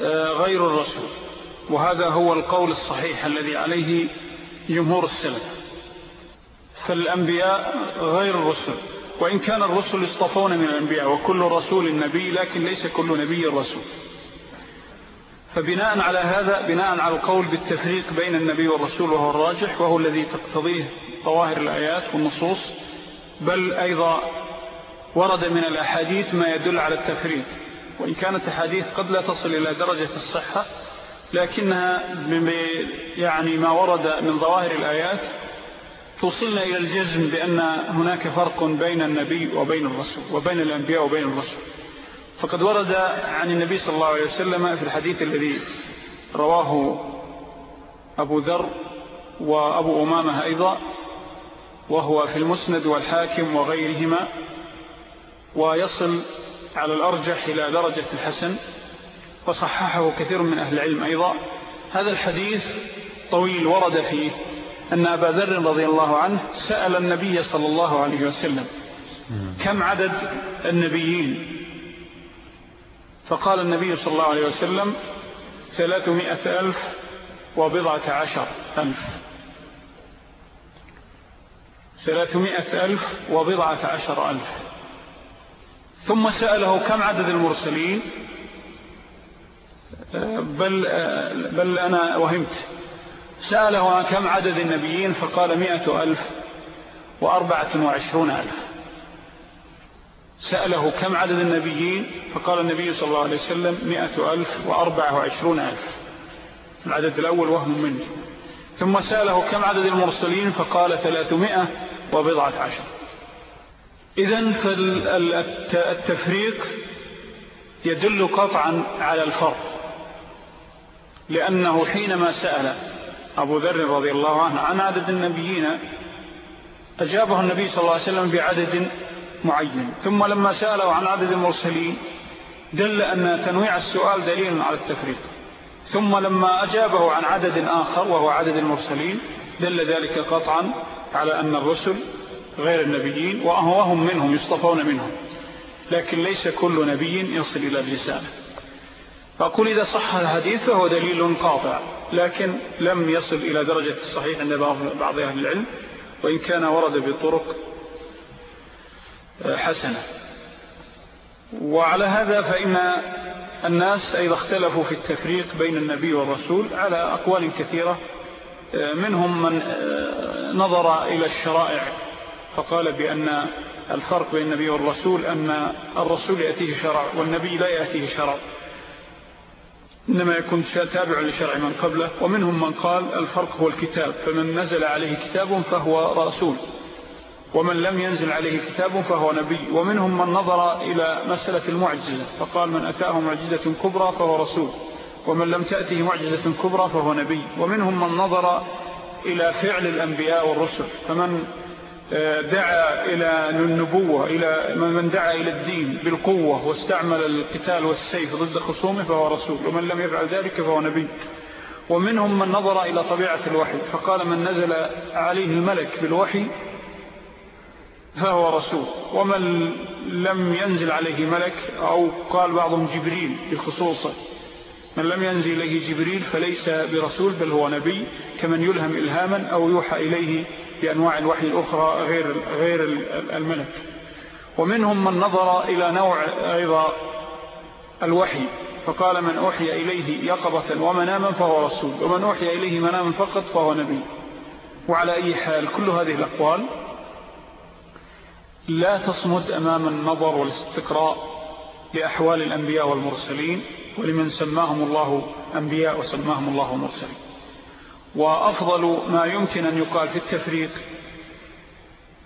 آه، غير الرسول وهذا هو القول الصحيح الذي عليه جمهور السلف. فالأنبياء غير الرسل وإن كان الرسل يصطفون من الأنبياء وكل رسول نبي لكن ليس كل نبي رسول. فبناء على هذا بناء على القول بالتفريق بين النبي والرسول وهو الراجح وهو الذي تقتضيه ظواهر الآيات والنصوص بل أيضا ورد من الأحاديث ما يدل على التفريق. وإن كانت أحاديث قد لا تصل إلى درجة الصحة لكنها يعني ما ورد من ظواهر الآيات توصلنا إلى الجزم بأن هناك فرق بين النبي وبين الرسول وبين الأنبياء وبين الرسول. فقد ورد عن النبي صلى الله عليه وسلم في الحديث الذي رواه أبو ذر وأبو أمامة أيضا وهو في المسند والحاكم وغيرهما ويصل على الأرجح إلى درجة الحسن وصححه كثير من أهل العلم أيضا. هذا الحديث طويل ورد فيه أن أبا ذر رضي الله عنه سأل النبي صلى الله عليه وسلم كم عدد النبيين؟ فقال النبي صلى الله عليه وسلم ثلاثمائة ألف وبضعة عشر ألف. ثلاثمائة ألف وبضعة عشر ألف. ثم سأله كم عدد المرسلين؟ بل, بل أنا وهمت. سأله كم عدد النبيين؟ فقال مئة ألف وأربعة وعشرون ألف. سأله كم عدد النبيين؟ فقال النبي صلى الله عليه وسلم مئة ألف وأربعة وعشرون ألف. العدد الأول وهم مني. ثم سأله كم عدد المرسلين؟ فقال ثلاثمائة وبضعة عشر. إذن فالتفريق يدل قطعا على الفرق. لأنه حينما سأل أبو ذر رضي الله عنه عن عدد النبيين أجابه النبي صلى الله عليه وسلم بعدد معين. ثم لما سأله عن عدد المرسلين دل أن تنويع السؤال دليل على التفريق. ثم لما أجابه عن عدد آخر وهو عدد المرسلين دل ذلك قطعا على أن الرسل غير النبيين وهم منهم يصطفون منهم. لكن ليس كل نبي يصل إلى الرسالة. فأقول إذا صح الحديث فهو دليل قاطع لكن لم يصل إلى درجة الصحيح عند بعض أهل العلم وإن كان ورد بطرق حسنة. وعلى هذا فإن الناس أيضا اختلفوا في التفريق بين النبي والرسول على أقوال كثيرة. منهم من نظر إلى الشرائع فقال بأن الفرق بين النبي والرسول أن الرسول يأتيه شرع والنبي لا يأتيه شرع. إنما يكون تابع لشرع من قبله. ومنهم من قال الفرق هو الكتاب فمن نزل عليه كتاب فهو رسول. ومن لم ينزل عليه كتاب فهو نبي. ومنهم من نظر إلى مسألة المعجزة فقال من أتاه معجزة كبرى فهو رسول ومن لم تأته معجزة كبرى فهو نبي. ومنهم من نظر إلى فعل الأنبياء والرسل فمن آه، دعا إلى النبوة إلى من دعا إلى الدين بالقوة واستعمل القتال والسيف ضد خصومه فهو رسول ومن لم يفعل ذلك فهو نبي. ومنهم من نظر إلى طبيعة الوحي فقال من نزل عليه الملك بالوحي فهو رسول. ومن لم ينزل عليه ملك أو قال بعضهم جبريل بخصوصه. من لم ينزل إليه جبريل فليس برسول بل هو نبي كمن يلهم إلهاما أو يوحى إليه بأنواع الوحي الأخرى غير, غير الملك. ومنهم من نظر إلى نوع أيضا الوحي فقال من أوحي إليه يقظة ومناما فهو رسول ومن أوحي إليه مناما فقط فهو نبي. وعلى أي حال كل هذه الأقوال لا تصمد أمام النظر والاستقراء لأحوال الأنبياء والمرسلين ولمن سماهم الله أنبياء وسماهم الله مرسلين. وأفضل ما يمكن أن يقال في التفريق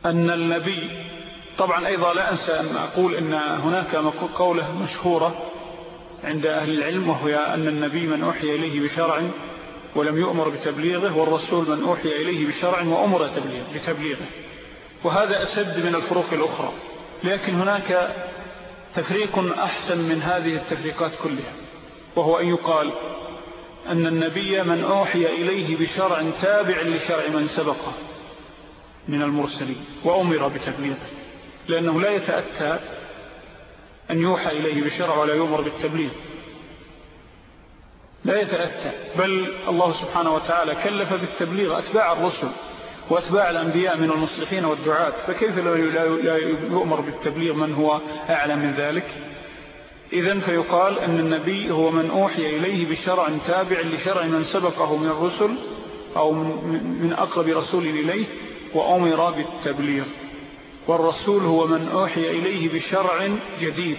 أن النبي طبعا أيضا لا أنسى أن أقول أن هناك قولة مشهورة عند أهل العلم وهي أن النبي من أوحي إليه بشرع ولم يؤمر بتبليغه والرسول من أوحي إليه بشرع وأمر بتبليغه. وهذا أسد من الفروق الأخرى لكن هناك تفريق أحسن من هذه التفريقات كلها وهو أن يقال أن النبي من أوحي إليه بشرع تابع لشرع من سبقه من المرسلين وأمر بتبليغه لأنه لا يتأتى أن يوحى إليه بشرع ولا يؤمر بالتبليغ. لا يتأتى بل الله سبحانه وتعالى كلف بالتبليغ أتباع الرسل. وأتباع الأنبياء من المصلحين والدعاة. فكيف لا يؤمر بالتبليغ من هو أعلى من ذلك؟ إذن فيقال أن النبي هو من أوحي إليه بشرع تابع لشرع من سبقه من الرسل أو من أقرب رسول إليه وأمر بالتبليغ. والرسول هو من أوحي إليه بشرع جديد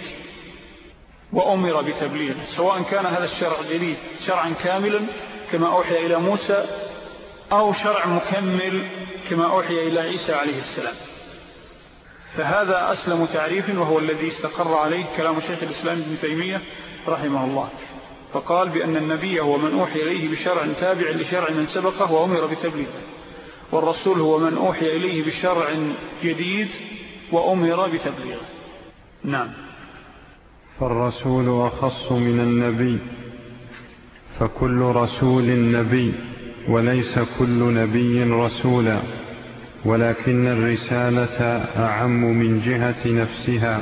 وأمر بتبليغه سواء كان هذا الشرع جديد شرعا كاملا كما أوحي إلى موسى أو شرع مكمل كما أوحي إلى عيسى عليه السلام. فهذا أسلم تعريف وهو الذي استقر عليه كلام شيخ الإسلام ابن تيمية رحمه الله. فقال بأن النبي هو من أوحي إليه بشرع تابع لشرع من سبقه وأمر بتبليغه. والرسول هو من أوحي إليه بشرع جديد وأمر بتبليغه. نعم. فالرسول أخص من النبي فكل رسول نبي. وليس كل نبي رسولا ولكن الرسالة أعم من جهة نفسها.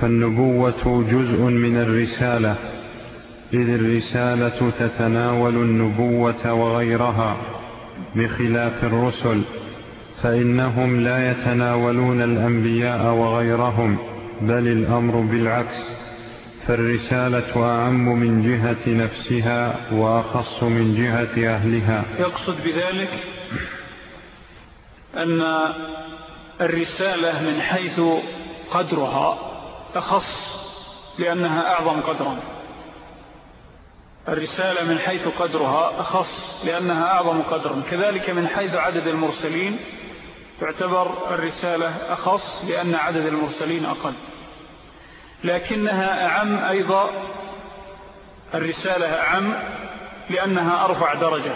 فالنبوة جزء من الرسالة إذ الرسالة تتناول النبوة وغيرها بخلاف الرسل فإنهم لا يتناولون الأنبياء وغيرهم بل الأمر بالعكس. فالرسالة أعم من جهة نفسها وأخص من جهة أهلها. يقصد بذلك أن الرسالة من حيث قدرها أخص لأنها أعظم قدرا. الرسالة من حيث قدرها أخص لأنها أعظم قدرا. كذلك من حيث عدد المرسلين تعتبر الرسالة أخص لأن عدد المرسلين أقل. لكنها أعم أيضا الرسالة أعم لأنها أرفع درجة.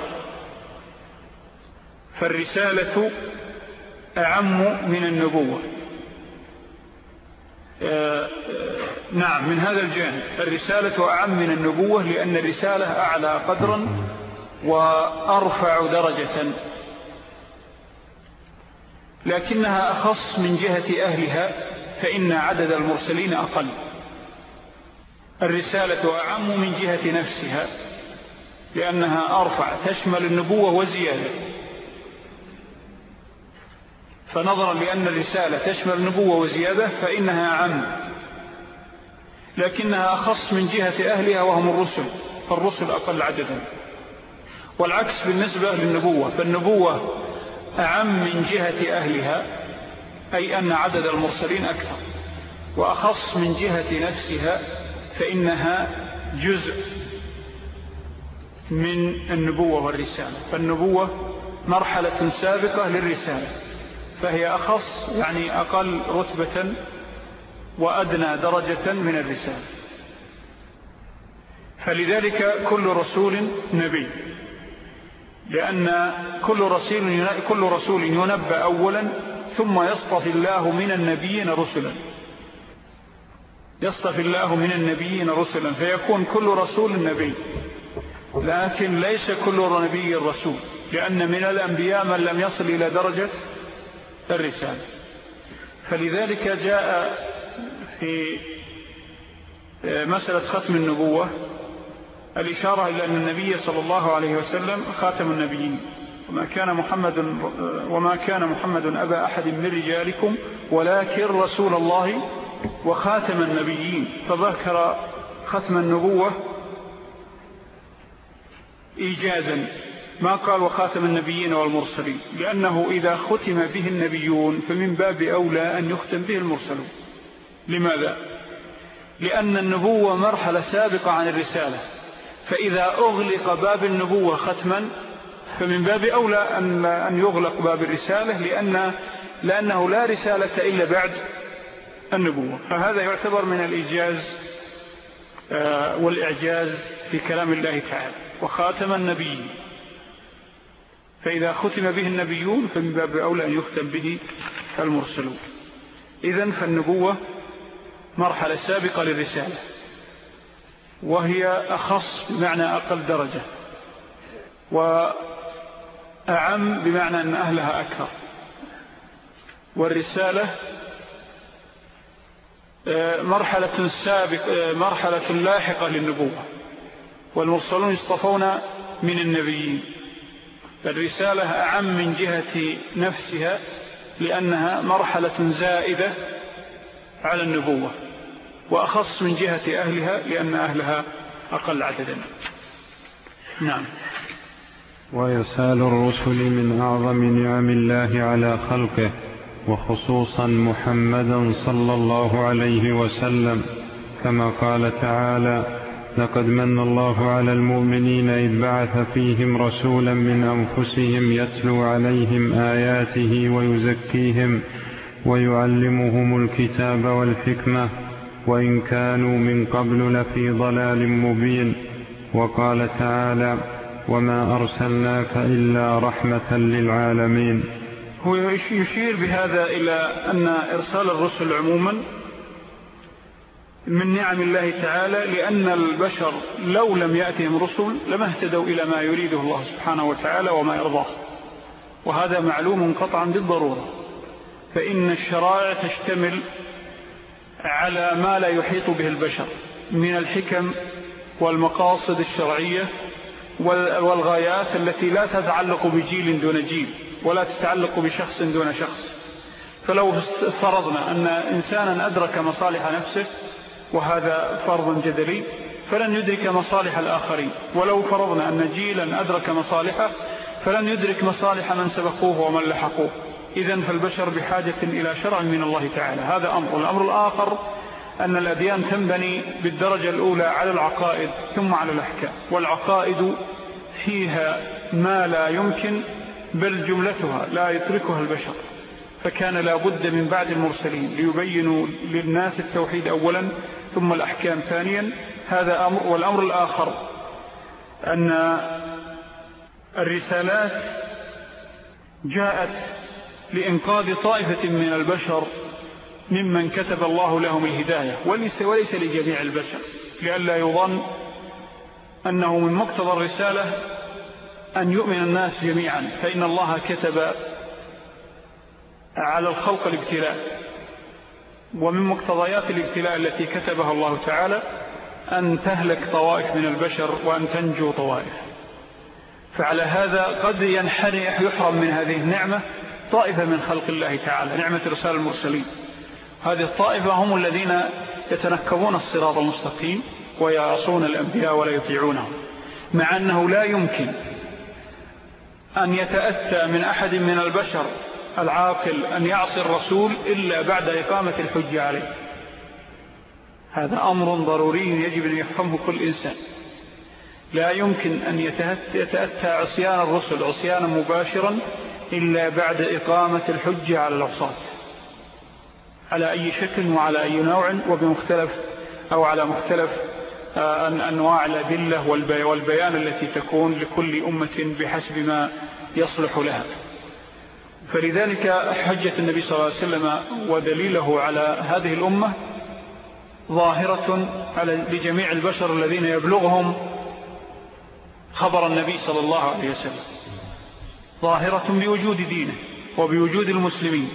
فالرسالة أعم من النبوة. آه، نعم من هذا الجانب. الرسالة أعم من النبوة لأن الرسالة أعلى قدرا وأرفع درجة. لكنها أخص من جهة أهلها. فإن عدد المرسلين أقل. الرسالة أعم من جهة نفسها لأنها أرفع تشمل النبوة وزيادة. فنظرا لأن الرسالة تشمل النبوة وزيادة فإنها عم لكنها أخص من جهة أهلها وهم الرسل فالرسل أقل عددا. والعكس بالنسبة للنبوة فالنبوة أعم من جهة أهلها أي أن عدد المرسلين أكثر وأخص من جهة نفسها فإنها جزء من النبوة والرسالة. فالنبوة مرحلة سابقة للرسالة فهي أخص يعني أقل رتبة وأدنى درجة من الرسالة. فلذلك كل رسول نبي لأن كل رسول, كل رسول ينبى أولا ثم يصطفي الله من النبيين رسلا. يصطفي الله من النبيين رسلا. فيكون كل رسول نبي. لكن ليس كل نبي رسول. لأن من الأنبياء من لم يصل إلى درجة الرسالة. فلذلك جاء في مسألة ختم النبوة الإشارة إلى أن النبي صلى الله عليه وسلم خاتم النبيين. وما كان محمد وما كان محمد أبا أحد من رجالكم ولكن رسول الله وخاتم النبيين. فذكر ختم النبوة إيجازا. ما قال وخاتم النبيين والمرسلين؟ لأنه إذا ختم به النبيون فمن باب أولى أن يختم به المرسلون. لماذا؟ لأن النبوة مرحلة سابقة عن الرسالة. فإذا أغلق باب النبوة ختما فمن باب أولى أن يغلق باب الرسالة لأن لأنه لا رسالة إلا بعد النبوة. فهذا يعتبر من الإيجاز آه، والإعجاز في كلام الله تعالى. وخاتم النبي. فإذا ختم به النبيون فمن باب أولى أن يختم به المرسلون. إذن فالنبوة مرحلة سابقة للرسالة وهي أخص بمعنى أقل درجة. وأعم بمعنى أن أهلها أكثر. والرسالة آه، مرحلة سابق آه، مرحلة لاحقة للنبوة. والمرسلون يصطفون من النبيين. فالرسالة أعم من جهة نفسها لأنها مرحلة زائدة على النبوة وأخص من جهة أهلها لأن أهلها أقل عددا. نعم. وإرسال الرسل من أعظم نعم الله على خلقه وخصوصا محمدا صلى الله عليه وسلم. كما قال تعالى لقد من الله على المؤمنين إذ بعث فيهم رسولا من أنفسهم يتلو عليهم آياته ويزكيهم ويعلمهم الكتاب والحكمة وإن كانوا من قبل لفي ضلال مبين وقال تعالى وما أرسلناك إلا رحمة للعالمين هو يشير بهذا إلى أن إرسال الرسل عموما من نعم الله تعالى لأن البشر لو لم يأتهم رسل لما اهتدوا إلى ما يريده الله سبحانه وتعالى وما يرضاه. وهذا معلوم قطعا بالضرورة. فإن الشرائع تشتمل على ما لا يحيط به البشر من الحكم والمقاصد الشرعية والغايات التي لا تتعلق بجيل دون جيل ولا تتعلق بشخص دون شخص. فلو فرضنا أن إنسانا أدرك مصالح نفسه وهذا فرض جدلي فلن يدرك مصالح الآخرين. ولو فرضنا أن جيلا أدرك مصالحه فلن يدرك مصالح من سبقوه ومن لحقوه. إذن فالبشر بحاجة إلى شرع من الله تعالى. هذا أمر. والأمر الآخر أن الأديان تنبني بالدرجة الأولى على العقائد ثم على الأحكام والعقائد فيها ما لا يمكن بل جملتها لا يتركها البشر. فكان لا بد من بعد المرسلين ليبينوا للناس التوحيد أولا ثم الأحكام ثانيا. هذا أمر والأمر الآخر أن الرسالات جاءت لإنقاذ طائفة من البشر ممن كتب الله لهم الهداية. وليس, وليس لجميع البشر. لئلا يظن أنه من مقتضى الرسالة أن يؤمن الناس جميعا. فإن الله كتب على الخلق الابتلاء. ومن مقتضيات الابتلاء التي كتبها الله تعالى أن تهلك طوائف من البشر وأن تنجو طوائف. فعلى هذا قد ينحرح يحرم من هذه النعمة طائفة من خلق الله تعالى. نعمة رسال المرسلين. هذه الطائفة هم الذين يتنكبون الصراط المستقيم ويعصون الأنبياء ولا يطيعونهم مع أنه لا يمكن أن يتأتى من أحد من البشر العاقل أن يعصي الرسول إلا بعد إقامة الحجة عليه. هذا أمر ضروري يجب أن يفهمه كل إنسان. لا يمكن أن يتأتى عصيان الرسل عصيانا مباشرا إلا بعد إقامة الحجة على العصاة على أي شكل وعلى أي نوع وبمختلف أو على مختلف آه، أنواع الأدلة والبيان التي تكون لكل أمة بحسب ما يصلح لها. فلذلك حجة النبي صلى الله عليه وسلم ودليله على هذه الأمة ظاهرة على لجميع البشر الذين يبلغهم خبر النبي صلى الله عليه وسلم. ظاهرة بوجود دينه وبوجود المسلمين.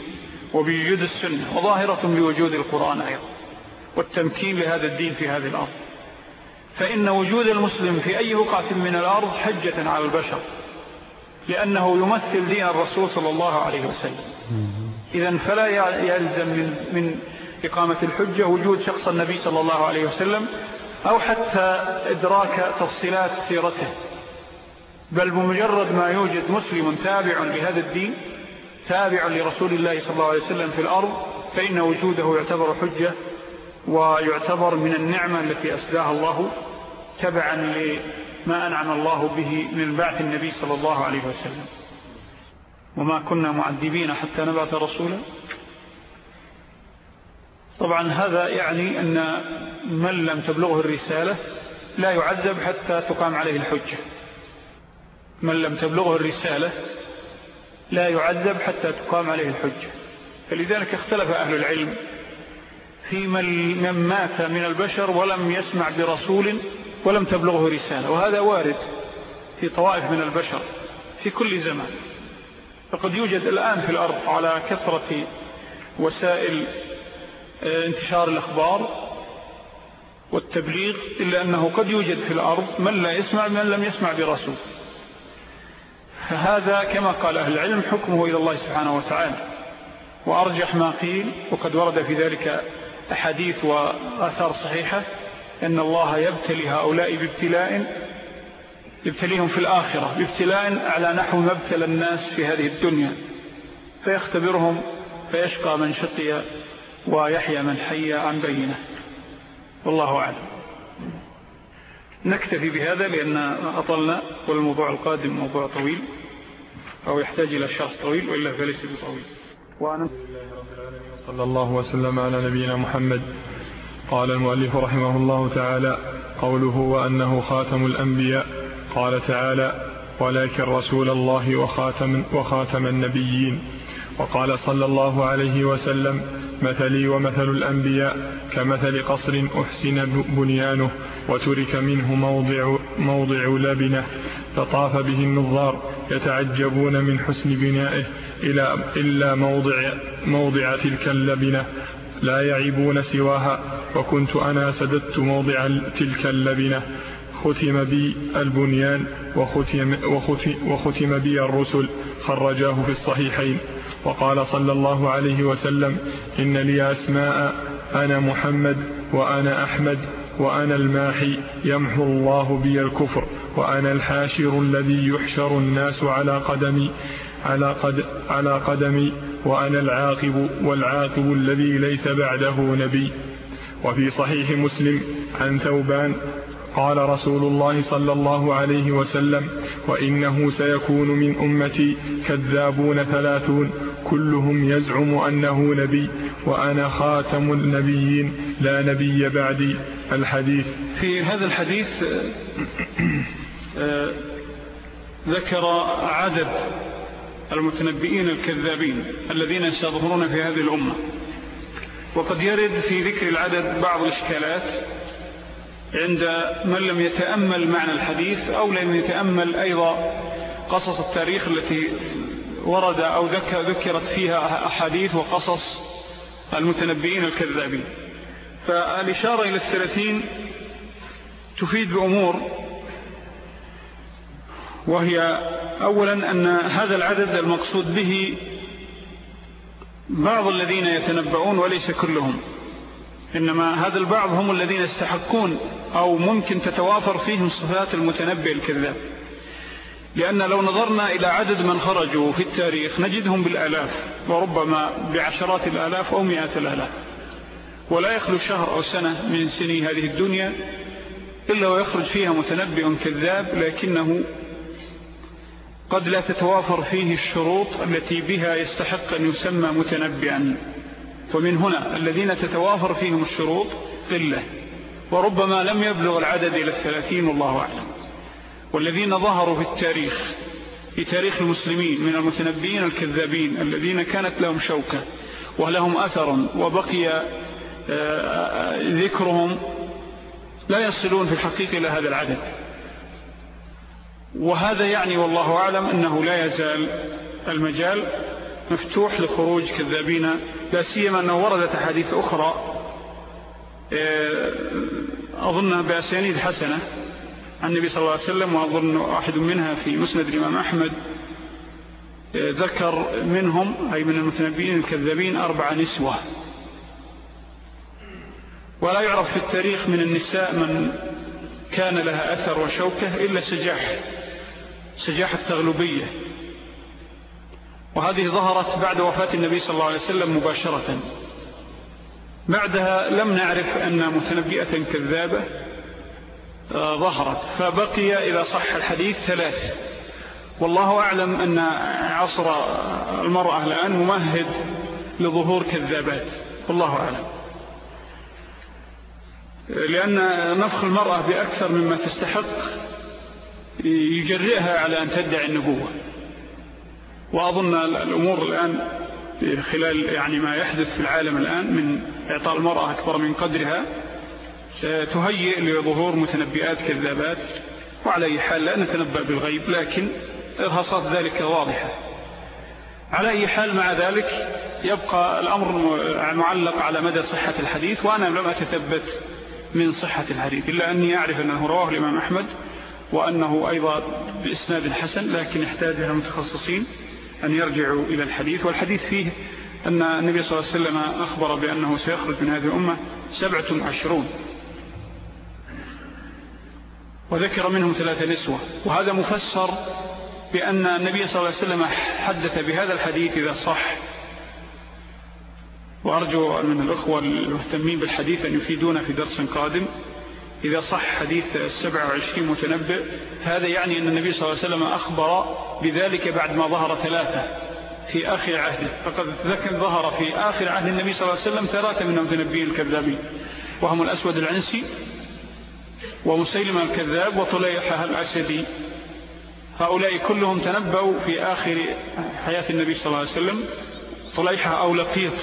وبوجود السنة وظاهرة بوجود القرآن أيضا والتمكين لهذا الدين في هذه الأرض. فإن وجود المسلم في أي بقعة من الأرض حجة على البشر لأنه يمثل دين الرسول صلى الله عليه وسلم. إذن فلا يلزم من, من إقامة الحجة وجود شخص النبي صلى الله عليه وسلم أو حتى إدراك تفصيلات سيرته. بل بمجرد ما يوجد مسلم تابع لهذا الدين تابع لرسول الله صلى الله عليه وسلم في الأرض فإن وجوده يعتبر حجة ويعتبر من النعمة التي أسلاها الله تبعا لما أنعم الله به من بعث النبي صلى الله عليه وسلم. وما كنا معذبين حتى نبعث رسولا. طبعا هذا يعني أن من لم تبلغه الرسالة لا يعذب حتى تقام عليه الحجة. من لم تبلغه الرسالة لا يعذب حتى تقام عليه الحجة. فلذلك اختلف أهل العلم في من مات من البشر ولم يسمع برسول ولم تبلغه رسالة. وهذا وارد في طوائف من البشر في كل زمان. فقد يوجد الآن في الأرض على كثرة وسائل آه، انتشار الأخبار والتبليغ إلا أنه قد يوجد في الأرض من لا يسمع من لم يسمع برسول. فهذا كما قال أهل العلم حكمه إلى الله سبحانه وتعالى. وأرجح ما قيل وقد ورد في ذلك أحاديث وآثار صحيحة أن الله يبتلي هؤلاء بابتلاء يبتليهم في الآخرة بابتلاء على نحو ما ابتلى الناس في هذه الدنيا. فيختبرهم فيشقى من شقي ويحيى من حي عن بينه والله أعلم. نكتفي بهذا لأن أطلنا والموضوع القادم موضوع طويل أو يحتاج إلى شرح طويل وإلا فليس بطويل. وأنا صلى الله وسلم على نبينا محمد. قال المؤلف رحمه الله تعالى قوله وأنه خاتم الأنبياء. قال تعالى ولكن رسول الله وخاتم, وخاتم النبيين. وقال صلى الله عليه وسلم مثلي ومثل الأنبياء كمثل قصر أحسن بنيانه وترك منه موضع, موضع لبنة فطاف به النظار يتعجبون من حسن بنائه إلى إلا موضع, موضع تلك اللبنة لا يعيبون سواها وكنت أنا سددت موضع تلك اللبنة ختم بي البنيان وختم, وختم, وختم بي الرسل خرجاه في الصحيحين. وقال صلى الله عليه وسلم إن لي أسماء أنا محمد وأنا أحمد وأنا الماحي يمحو الله بي الكفر وأنا الحاشر الذي يحشر الناس على قدمي على, قد على قدمي وأنا العاقب والعاقب الذي ليس بعده نبي. وفي صحيح مسلم عن ثوبان قال رسول الله صلى الله عليه وسلم وإنه سيكون من أمتي كذابون ثلاثون كلهم يزعم أنه نبي وأنا خاتم النبيين لا نبي بعدي. الحديث. في هذا الحديث آه، ذكر عدد المتنبئين الكذابين الذين سيظهرون في هذه الأمة. وقد يرد في ذكر العدد بعض الإشكالات عند من لم يتأمل معنى الحديث أو لم يتأمل أيضا قصص التاريخ التي ورد أو ذكرت فيها أحاديث وقصص المتنبئين الكذابين. فالإشارة إلى الثلاثين تفيد بأمور وهي أولا أن هذا العدد المقصود به بعض الذين يتنبعون وليس كلهم. إنما هذا البعض هم الذين يستحقون أو ممكن تتوافر فيهم صفات المتنبئ الكذاب. لأن لو نظرنا إلى عدد من خرجوا في التاريخ نجدهم بالآلاف وربما بعشرات الآلاف أو مئات الآلاف. ولا يخلو شهر أو سنة من سني هذه الدنيا إلا ويخرج فيها متنبئ كذاب لكنه قد لا تتوافر فيه الشروط التي بها يستحق أن يسمى متنبئا. ومن هنا الذين تتوافر فيهم الشروط قلة وربما لم يبلغ العدد إلى الثلاثين والله أعلم. والذين ظهروا في التاريخ في تاريخ المسلمين من المتنبئين الكذابين الذين كانت لهم شوكة ولهم أثر وبقي آه، ذكرهم لا يصلون في الحقيقة إلى هذا العدد. وهذا يعني والله أعلم أنه لا يزال المجال مفتوح لخروج كذابين لا سيما أنه وردت حديث أخرى آه، أظنها بأسانيد حسنة. النبي صلى الله عليه وسلم وأظن واحد منها في مسند الإمام أحمد ذكر منهم أي من المتنبيين الكذابين أربع نسوة. ولا يعرف في التاريخ من النساء من كان لها أثر وشوكة إلا سجاح سجاح التغلبية. وهذه ظهرت بعد وفاة النبي صلى الله عليه وسلم مباشرة. بعدها لم نعرف أن متنبئة كذابة ظهرت فبقي إذا صح الحديث ثلاث. والله أعلم أن عصر المرأة الآن ممهد لظهور كذابات والله أعلم. لأن نفخ المرأة بأكثر مما تستحق يجرئها على أن تدعي النبوة. وأظن الأمور الآن خلال يعني ما يحدث في العالم الآن من إعطاء المرأة أكبر من قدرها تهيئ لظهور متنبئات كذابات وعلى أي حال لا نتنبأ بالغيب لكن إرهاصات ذلك واضحة. على أي حال مع ذلك يبقى الأمر معلق على مدى صحة الحديث وأنا لم أتثبت من صحة الحديث إلا أني أعرف أنه رواه الإمام أحمد وأنه أيضا بإسناد حسن لكن يحتاج إلى متخصصين أن يرجعوا إلى الحديث. والحديث فيه أن النبي صلى الله عليه وسلم أخبر بأنه سيخرج من هذه الأمة سبعة عشرون وذكر منهم ثلاثة نسوة. وهذا مفسر بأن النبي صلى الله عليه وسلم حدث بهذا الحديث إذا صح. وأرجو من الأخوة المهتمين بالحديث أن يفيدون في درس قادم. إذا صح حديث السبع وعشرين متنبئ هذا يعني أن النبي صلى الله عليه وسلم أخبر بذلك بعد ما ظهر ثلاثة في آخر عهده. فقد ذكر ظهر في آخر عهد النبي صلى الله عليه وسلم ثلاثة من المتنبئين الكذابين. وهم الأسود العنسي ومسيلم الكذاب وطليحة الأسدي هؤلاء كلهم تنبأوا في آخر حياة النبي صلى الله عليه وسلم. طليحة أو لقيط؟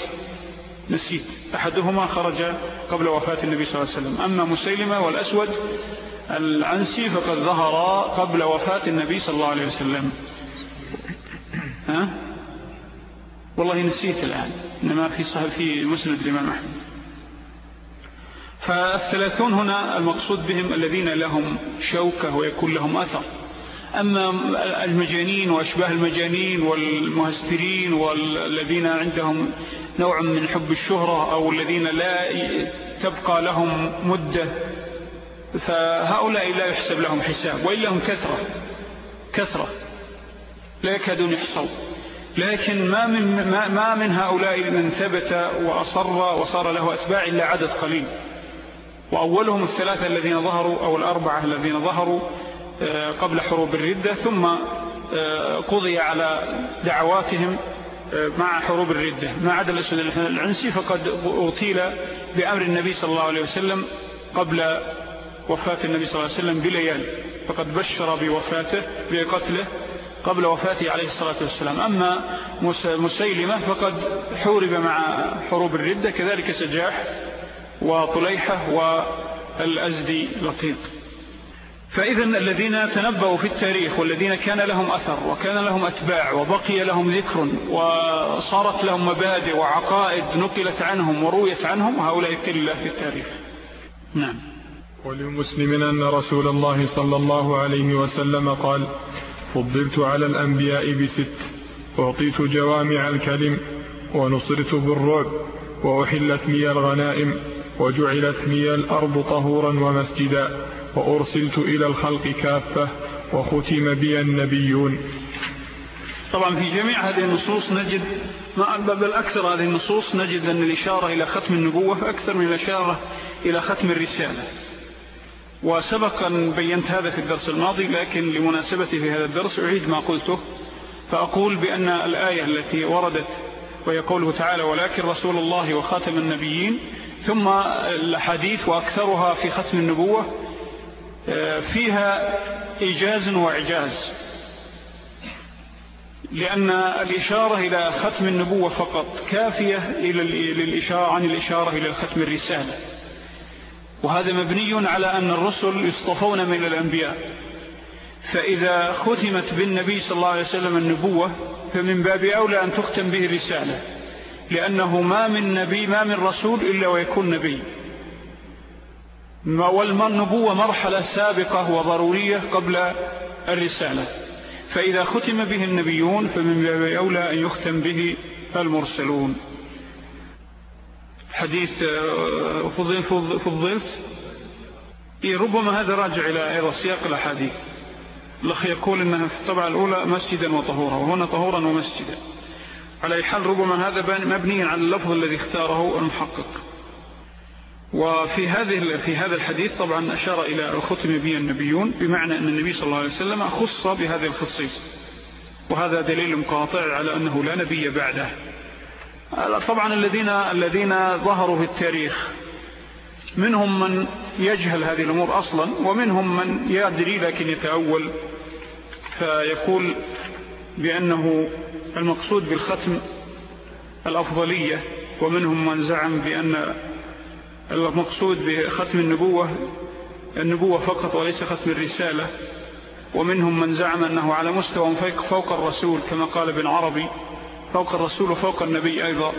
نسيت. أحدهما خرج قبل وفاة النبي صلى الله عليه وسلم. أما مسيلمة والأسود العنسي فقد ظهر قبل وفاة النبي صلى الله عليه وسلم. ها؟ والله نسيت الآن. إنما في في مسند الإمام أحمد. فالثلاثون هنا المقصود بهم الذين لهم شوكة ويكون لهم أثر. أما المجانين وأشباه المجانين والمهسترين والذين عندهم نوع من حب الشهرة أو الذين لا تبقى لهم مدة فهؤلاء لا يحسب لهم حساب وإلا هم كثرة كثرة لا يكادون يحصل لكن ما من, ما من هؤلاء من ثبت وأصر وصار له أتباع إلا عدد قليل. وأولهم الثلاثة الذين ظهروا أو الأربعة الذين ظهروا آه، قبل حروب الردة ثم آه، قضي على دعواتهم مع حروب الردة. ما عدا الأسود العنسي فقد أغتيل بأمر النبي صلى الله عليه وسلم قبل وفاة النبي صلى الله عليه وسلم بليال فقد بشر بوفاته بقتله قبل وفاته عليه الصلاة والسلام. أما مسيلمة فقد حورب مع حروب الردة كذلك سجاح وطليحة والأزدي لقيط فإذا الذين تنبأوا في التاريخ والذين كان لهم أثر وكان لهم أتباع وبقي لهم ذكر وصارت لهم مبادئ وعقائد نقلت عنهم ورويت عنهم هؤلاء قلة في التاريخ. نعم. وللمسلم أن رسول الله صلى الله عليه وسلم قال فضلت على الأنبياء بست أعطيت جوامع الكلم ونصرت بالرعب وأحلت لي الغنائم وجعلت لي الأرض طهورا ومسجدا وأرسلت إلى الخلق كافة وختم بي النبيون. طبعا في جميع هذه النصوص نجد بل أكثر هذه النصوص نجد أن الإشارة إلى ختم النبوة أكثر من الإشارة إلى ختم الرسالة. وسبق أن بينت هذا في الدرس الماضي لكن لمناسبتي في هذا الدرس أعيد ما قلته. فأقول بأن الآية التي وردت وهي قوله تعالى ولكن رسول الله وخاتم النبيين ثم الحديث وأكثرها في ختم النبوة فيها إيجاز وإعجاز. لأن الإشارة إلى ختم النبوة فقط كافية للإشارة عن الإشارة إلى ختم الرسالة. وهذا مبني على أن الرسل يصطفون من الأنبياء. فإذا ختمت بالنبي صلى الله عليه وسلم النبوة فمن باب أولى أن تختم به الرسالة. لأنه ما من نبي ما من رسول إلا ويكون نبي. والنبوة مرحلة سابقة وضرورية قبل الرسالة. فإذا ختم به النبيون فمن باب أولى أن يختم به المرسلون. حديث آه، فضلت ربما هذا راجع إلى سياق الأحاديث. الأخ يقول أنها في الطبعة الأولى مسجدا وطهورا وهنا طهورا ومسجدا. على أي حال ربما هذا مبني على اللفظ الذي اختاره المحقق. وفي هذه في هذا الحديث طبعا أشار إلى الختم به النبيون بمعنى أن النبي صلى الله عليه وسلم خص بهذه الخصيص وهذا دليل قاطع على أنه لا نبي بعده. طبعا الذين الذين ظهروا في التاريخ منهم من يجهل هذه الأمور أصلا ومنهم من يدري لكن يتأول. فيقول بأنه المقصود بالختم الأفضلية ومنهم من زعم بأن المقصود بختم النبوة النبوة فقط وليس ختم الرسالة ومنهم من زعم أنه على مستوى فوق الرسول كما قال ابن عربي فوق الرسول وفوق النبي أيضا.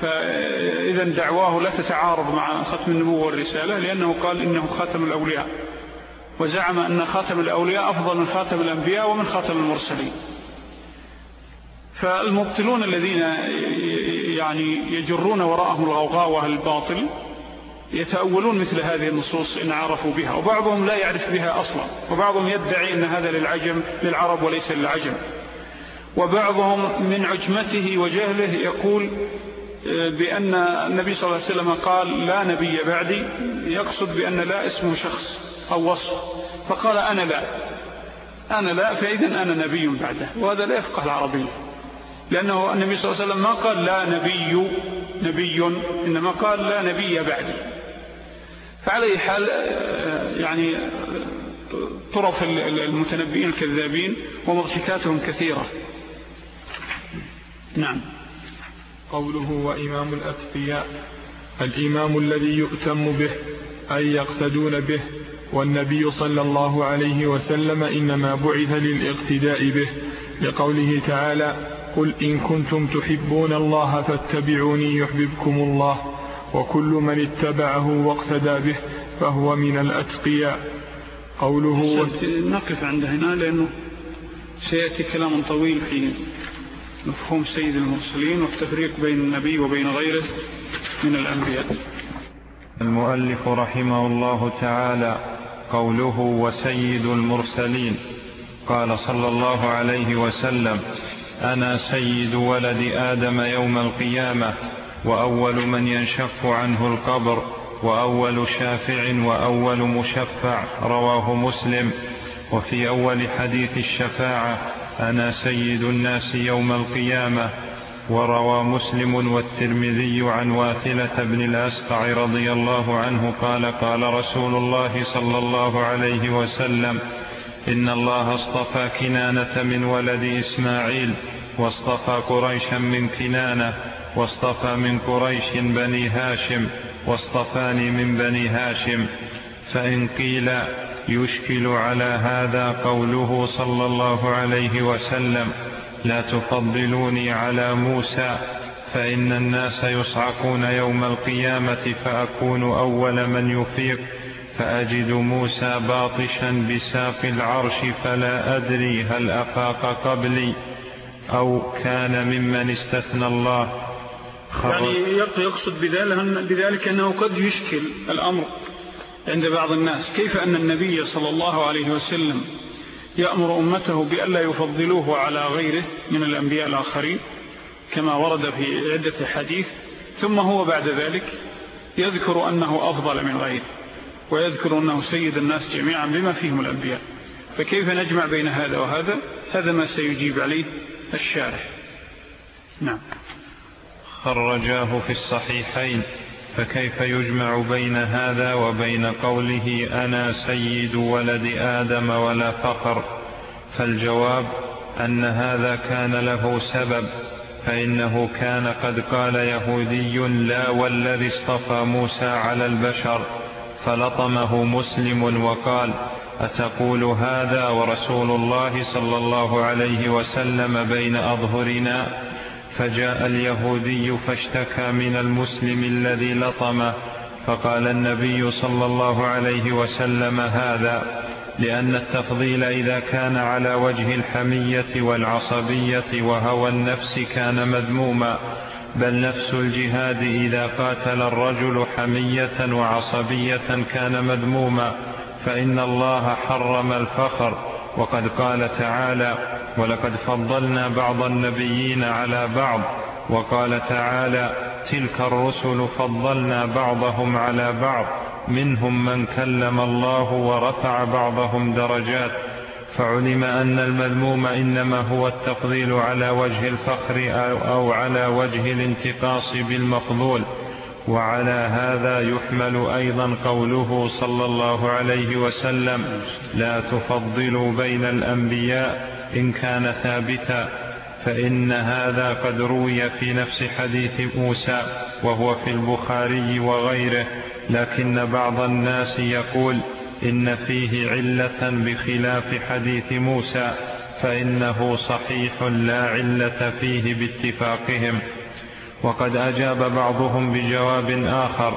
فإذا دعواه لا تتعارض مع ختم النبوة والرسالة لأنه قال إنه خاتم الأولياء. وزعم أن خاتم الأولياء أفضل من خاتم الأنبياء ومن خاتم المرسلين. فالمبطلون الذين يعني يجرون وراءهم الغوغاء والباطل يتأولون مثل هذه النصوص إن عرفوا بها وبعضهم لا يعرف بها أصلا وبعضهم يدعي أن هذا للعجم للعرب وليس للعجم. وبعضهم من عجمته وجهله يقول آه، بأن النبي صلى الله عليه وسلم قال لا نبي بعدي يقصد بأن لا اسمه شخص أو وصف. فقال أنا لا أنا لا فإذن أنا نبي بعده. وهذا لا يفقه العربية لأنه النبي صلى الله عليه وسلم ما قال لا نبي نبي إنما قال لا نبي بعدي فعلى أي حال يعني طرف المتنبئين الكذابين ومضحكاتهم كثيرة. نعم. قوله وإمام الأتقياء الإمام الذي يؤتم به أي يقتدون به والنبي صلى الله عليه وسلم إنما بعث للإقتداء به لقوله تعالى قل إن كنتم تحبون الله فاتبعوني يحببكم الله وكل من اتبعه واقتدى به فهو من الأتقياء. قوله نقف عند هنا لأنه سيأتي كلام طويل في مفهوم سيد المرسلين والتفريق بين النبي وبين غيره من الأنبياء. المؤلف رحمه الله تعالى قوله وسيد المرسلين قال صلى الله عليه وسلم أنا سيد ولد آدم يوم القيامة وأول من ينشق عنه القبر وأول شافع وأول مشفع رواه مسلم. وفي أول حديث الشفاعة أنا سيد الناس يوم القيامة وروى مسلم والترمذي عن واثلة بن الأسقع رضي الله عنه قال قال رسول الله صلى الله عليه وسلم إن الله اصطفى كنانة من ولد إسماعيل. واصطفى قريشا من كنانة واصطفى من قريش بني هاشم واصطفاني من بني هاشم. فإن قيل يشكل على هذا قوله صلى الله عليه وسلم لا تفضلوني على موسى فإن الناس يصعقون يوم القيامة فأكون أول من يفيق فأجد موسى باطشا بساق العرش فلا أدري هل أفاق قبلي. أو كان ممن استثنى الله يعني يقصد بذلك أنه قد يشكل الأمر عند بعض الناس. كيف أن النبي صلى الله عليه وسلم يأمر أمته بألا يفضلوه على غيره من الأنبياء الآخرين كما ورد في عدة حديث؟ ثم هو بعد ذلك يذكر أنه أفضل من غيره ويذكر أنه سيد الناس جميعا بما فيهم الأنبياء. فكيف نجمع بين هذا وهذا؟ هذا ما سيجيب عليه الشارح. نعم. خرجاه في الصحيحين فكيف يجمع بين هذا وبين قوله أنا سيد ولد آدم ولا فخر فالجواب أن هذا كان له سبب فإنه كان قد قال يهودي لا والذي اصطفى موسى على البشر فلطمه مسلم وقال أتقول هذا ورسول الله صلى الله عليه وسلم بين أظهرنا؟ فجاء اليهودي فاشتكى من المسلم الذي لطمه فقال النبي صلى الله عليه وسلم هذا لأن التفضيل إذا كان على وجه الحمية والعصبية وهوى النفس كان مذموما بل نفس الجهاد إذا قاتل الرجل حمية وعصبية كان مذموما. فإن الله حرم الفخر وقد قال تعالى ولقد فضلنا بعض النبيين على بعض وقال تعالى تلك الرسل فضلنا بعضهم على بعض منهم من كلم الله ورفع بعضهم درجات فعلم أن المذموم إنما هو التفضيل على وجه الفخر أو على وجه الانتقاص بالمفضول وعلى هذا يحمل أيضا قوله صلى الله عليه وسلم لا تفضلوا بين الأنبياء إن كان ثابتا فإن هذا قد روي في نفس حديث موسى وهو في البخاري وغيره لكن بعض الناس يقول إن فيه علة بخلاف حديث موسى فإنه صحيح لا علة فيه باتفاقهم. وقد أجاب بعضهم بجواب آخر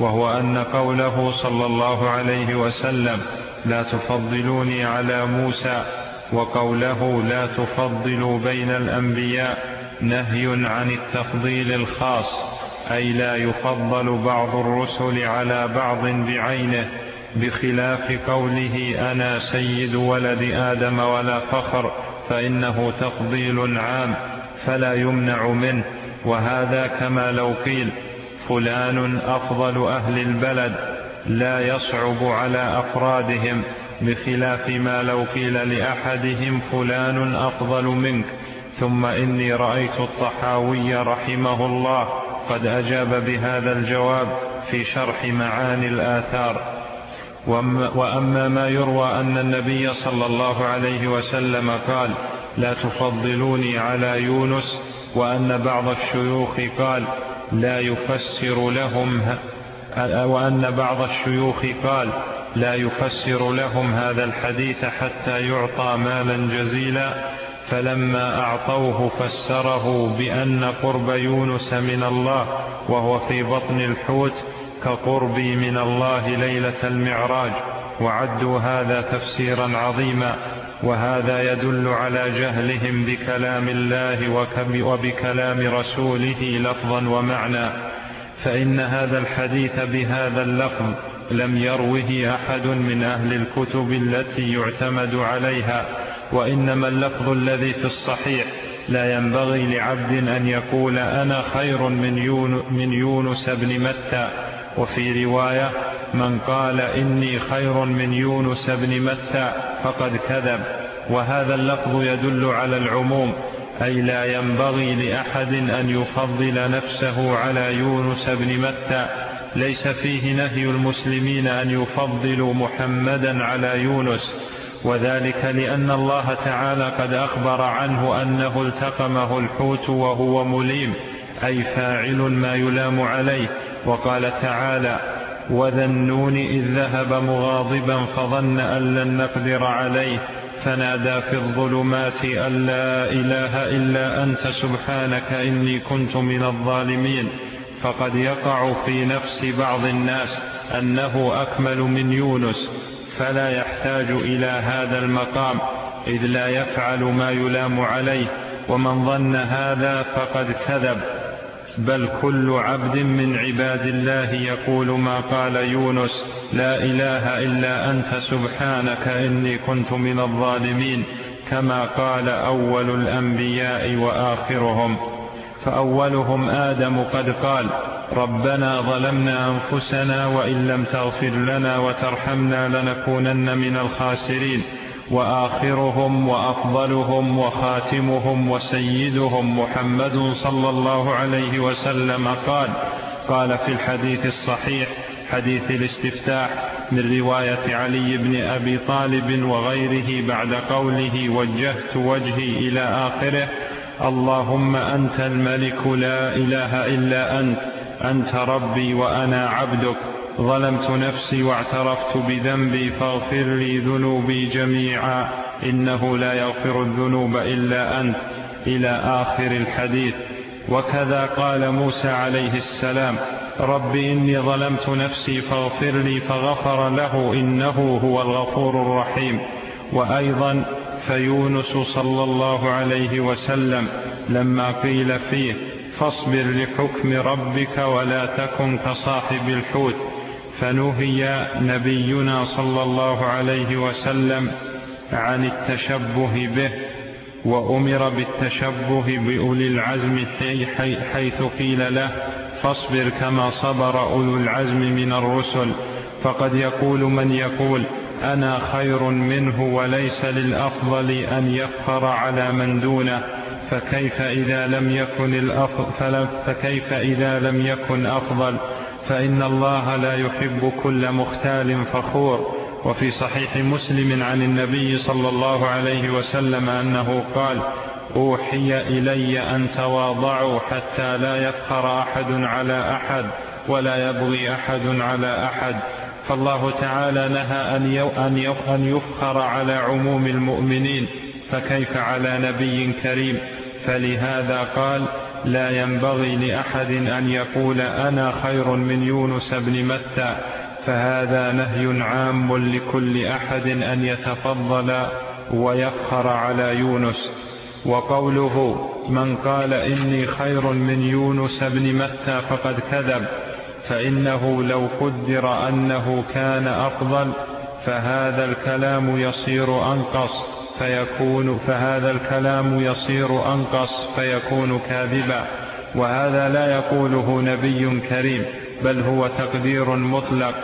وهو أن قوله صلى الله عليه وسلم لا تفضلوني على موسى وقوله لا تفضلوا بين الأنبياء نهي عن التفضيل الخاص أي لا يفضل بعض الرسل على بعض بعينه بخلاف قوله أنا سيد ولد آدم ولا فخر فإنه تفضيل عام فلا يمنع منه وهذا كما لو قيل فلان أفضل أهل البلد لا يصعب على أفرادهم بخلاف ما لو قيل لأحدهم فلان أفضل منك ثم إني رأيت الطحاوي رحمه الله قد أجاب بهذا الجواب في شرح معاني الآثار. وأما ما يروى أن النبي صلى الله عليه وسلم قال لا تفضلوني على يونس وأن بعض الشيوخ قال لا يفسر لهم وأن بعض الشيوخ قال لا يفسر لهم هذا الحديث حتى يعطى مالا جزيلا فلما أعطوه فسره بأن قرب يونس من الله وهو في بطن الحوت كقربي من الله ليلة المعراج وعدوا هذا تفسيرا عظيما. وهذا يدل على جهلهم بكلام الله وبكلام رسوله لفظا ومعنى. فإن هذا الحديث بهذا اللفظ لم يروه أحد من أهل الكتب التي يعتمد عليها وإنما اللفظ الذي في الصحيح لا ينبغي لعبد أن يقول أنا خير من يونس بن متى. وفي رواية من قال إني خير من يونس بن متى فقد كذب. وهذا اللفظ يدل على العموم أي لا ينبغي لأحد أن يفضل نفسه على يونس بن متى. ليس فيه نهي المسلمين أن يفضلوا محمدا على يونس. وذلك لأن الله تعالى قد أخبر عنه أنه التقمه الحوت وهو مليم. أي فاعل ما يلام عليه. وقال تعالى وذا النون إذ ذهب مغاضبا فظن أن لن نقدر عليه. فنادى في الظلمات أن لا إله إلا أنت سبحانك إني كنت من الظالمين. فقد يقع في نفس بعض الناس أنه أكمل من يونس. فلا يحتاج إلى هذا المقام إذ لا يفعل ما يلام عليه. ومن ظن هذا فقد كذب. بل كل عبد من عباد الله يقول ما قال يونس لا إله إلا أنت سبحانك إني كنت من الظالمين كما قال أول الأنبياء وآخرهم. فأولهم آدم قد قال ربنا ظلمنا أنفسنا وإن لم تغفر لنا وترحمنا لنكونن من الخاسرين وآخرهم وأفضلهم وخاتمهم وسيدهم محمد صلى الله عليه وسلم قال قال في الحديث الصحيح حديث الاستفتاح من رواية علي بن أبي طالب وغيره بعد قوله وجهت وجهي إلى آخره اللهم أنت الملك لا إله إلا أنت أنت ربي وأنا عبدك. ظلمت نفسي واعترفت بذنبي فاغفر لي ذنوبي جميعا إنه لا يغفر الذنوب إلا أنت. إلى آخر الحديث. وكذا قال موسى عليه السلام رب إني ظلمت نفسي فاغفر لي فغفر له إنه هو الغفور الرحيم. وأيضا فيونس صلى الله عليه وسلم لما قيل فيه فاصبر لحكم ربك ولا تكن كصاحب الحوت. فنهي نبينا صلى الله عليه وسلم عن التشبه به وأمر بالتشبه بأولي العزم حيث قيل له فاصبر كما صبر أولو العزم من الرسل. فقد يقول من يقول أنا خير منه وليس للأفضل أن يفخر على من دونه. فكيف إذا لم يكن الأفضل فكيف إذا لم يكن أفضل؟ فإن الله لا يحب كل مختال فخور. وفي صحيح مسلم عن النبي صلى الله عليه وسلم أنه قال أوحي إلي أن تواضعوا حتى لا يفخر أحد على أحد ولا يبغي أحد على أحد فالله تعالى نهى أن يفخر على عموم المؤمنين. فكيف على نبي كريم؟ فلهذا قال لا ينبغي لأحد أن يقول أنا خير من يونس بن متى فهذا نهي عام لكل أحد أن يتفضل ويفخر على يونس. وقوله من قال إني خير من يونس بن متى فقد كذب فإنه لو قدر أنه كان أفضل فهذا الكلام يصير أنقص. فيكون فهذا الكلام يصير أنقص فيكون كاذبا. وهذا لا يقوله نبي كريم بل هو تقدير مطلق.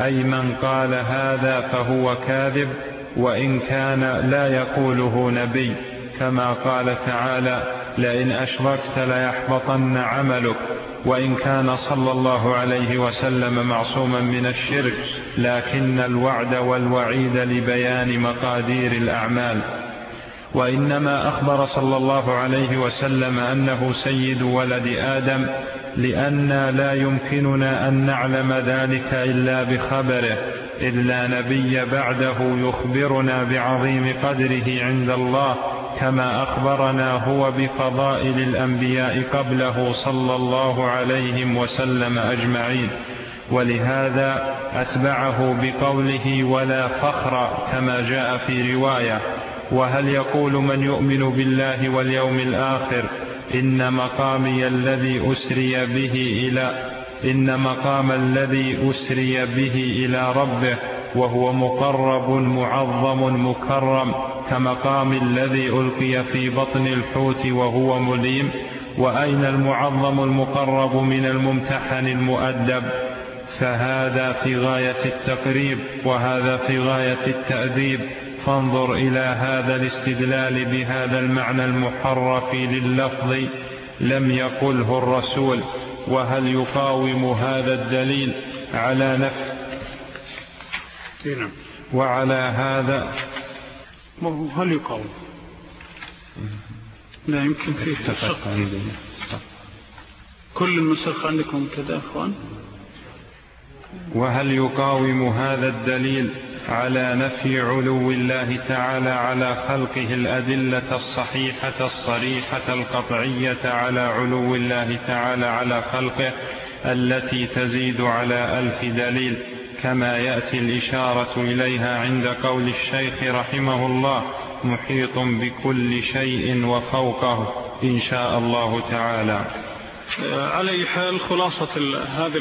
أي من قال هذا فهو كاذب وإن كان لا يقوله نبي. كما قال تعالى لئن أشركت ليحبطن عملك. وإن كان صلى الله عليه وسلم معصوما من الشرك لكن الوعد والوعيد لبيان مقادير الأعمال. وإنما أخبر صلى الله عليه وسلم أنه سيد ولد آدم لأن لا يمكننا أن نعلم ذلك إلا بخبره إذ لا نبي بعده يخبرنا بعظيم قدره عند الله. كما أخبرنا هو بفضائل الأنبياء قبله صلى الله عليه وسلم أجمعين. ولهذا أتبعه بقوله ولا فخر كما جاء في رواية. وهل يقول من يؤمن بالله واليوم الآخر إن مقامي الذي أسري به إلى إن مقام الذي أسري به إلى ربه وهو مقرب معظم مكرم كمقام الذي ألقي في بطن الحوت وهو مليم وأين المعظم المقرب من الممتحن المؤدب؟ فهذا في غاية التقريب وهذا في غاية التأديب. فانظر إلى هذا الاستدلال بهذا المعنى المحرف لللفظ لم يقله الرسول. وهل يقاوم هذا الدليل على نفس نعم. وعلى هذا هل يقاوم؟ لا يمكن فيه كل النسخ عندكم كذا أخوان؟ وهل يقاوم هذا الدليل على نفي علو الله تعالى على خلقه الأدلة الصحيحة الصريحة القطعية على علو الله تعالى على خلقه التي تزيد على ألف دليل؟ كما يأتي الإشارة إليها عند قول الشيخ رحمه الله محيط بكل شيء وفوقه إن شاء الله تعالى. على أي حال خلاصة هذا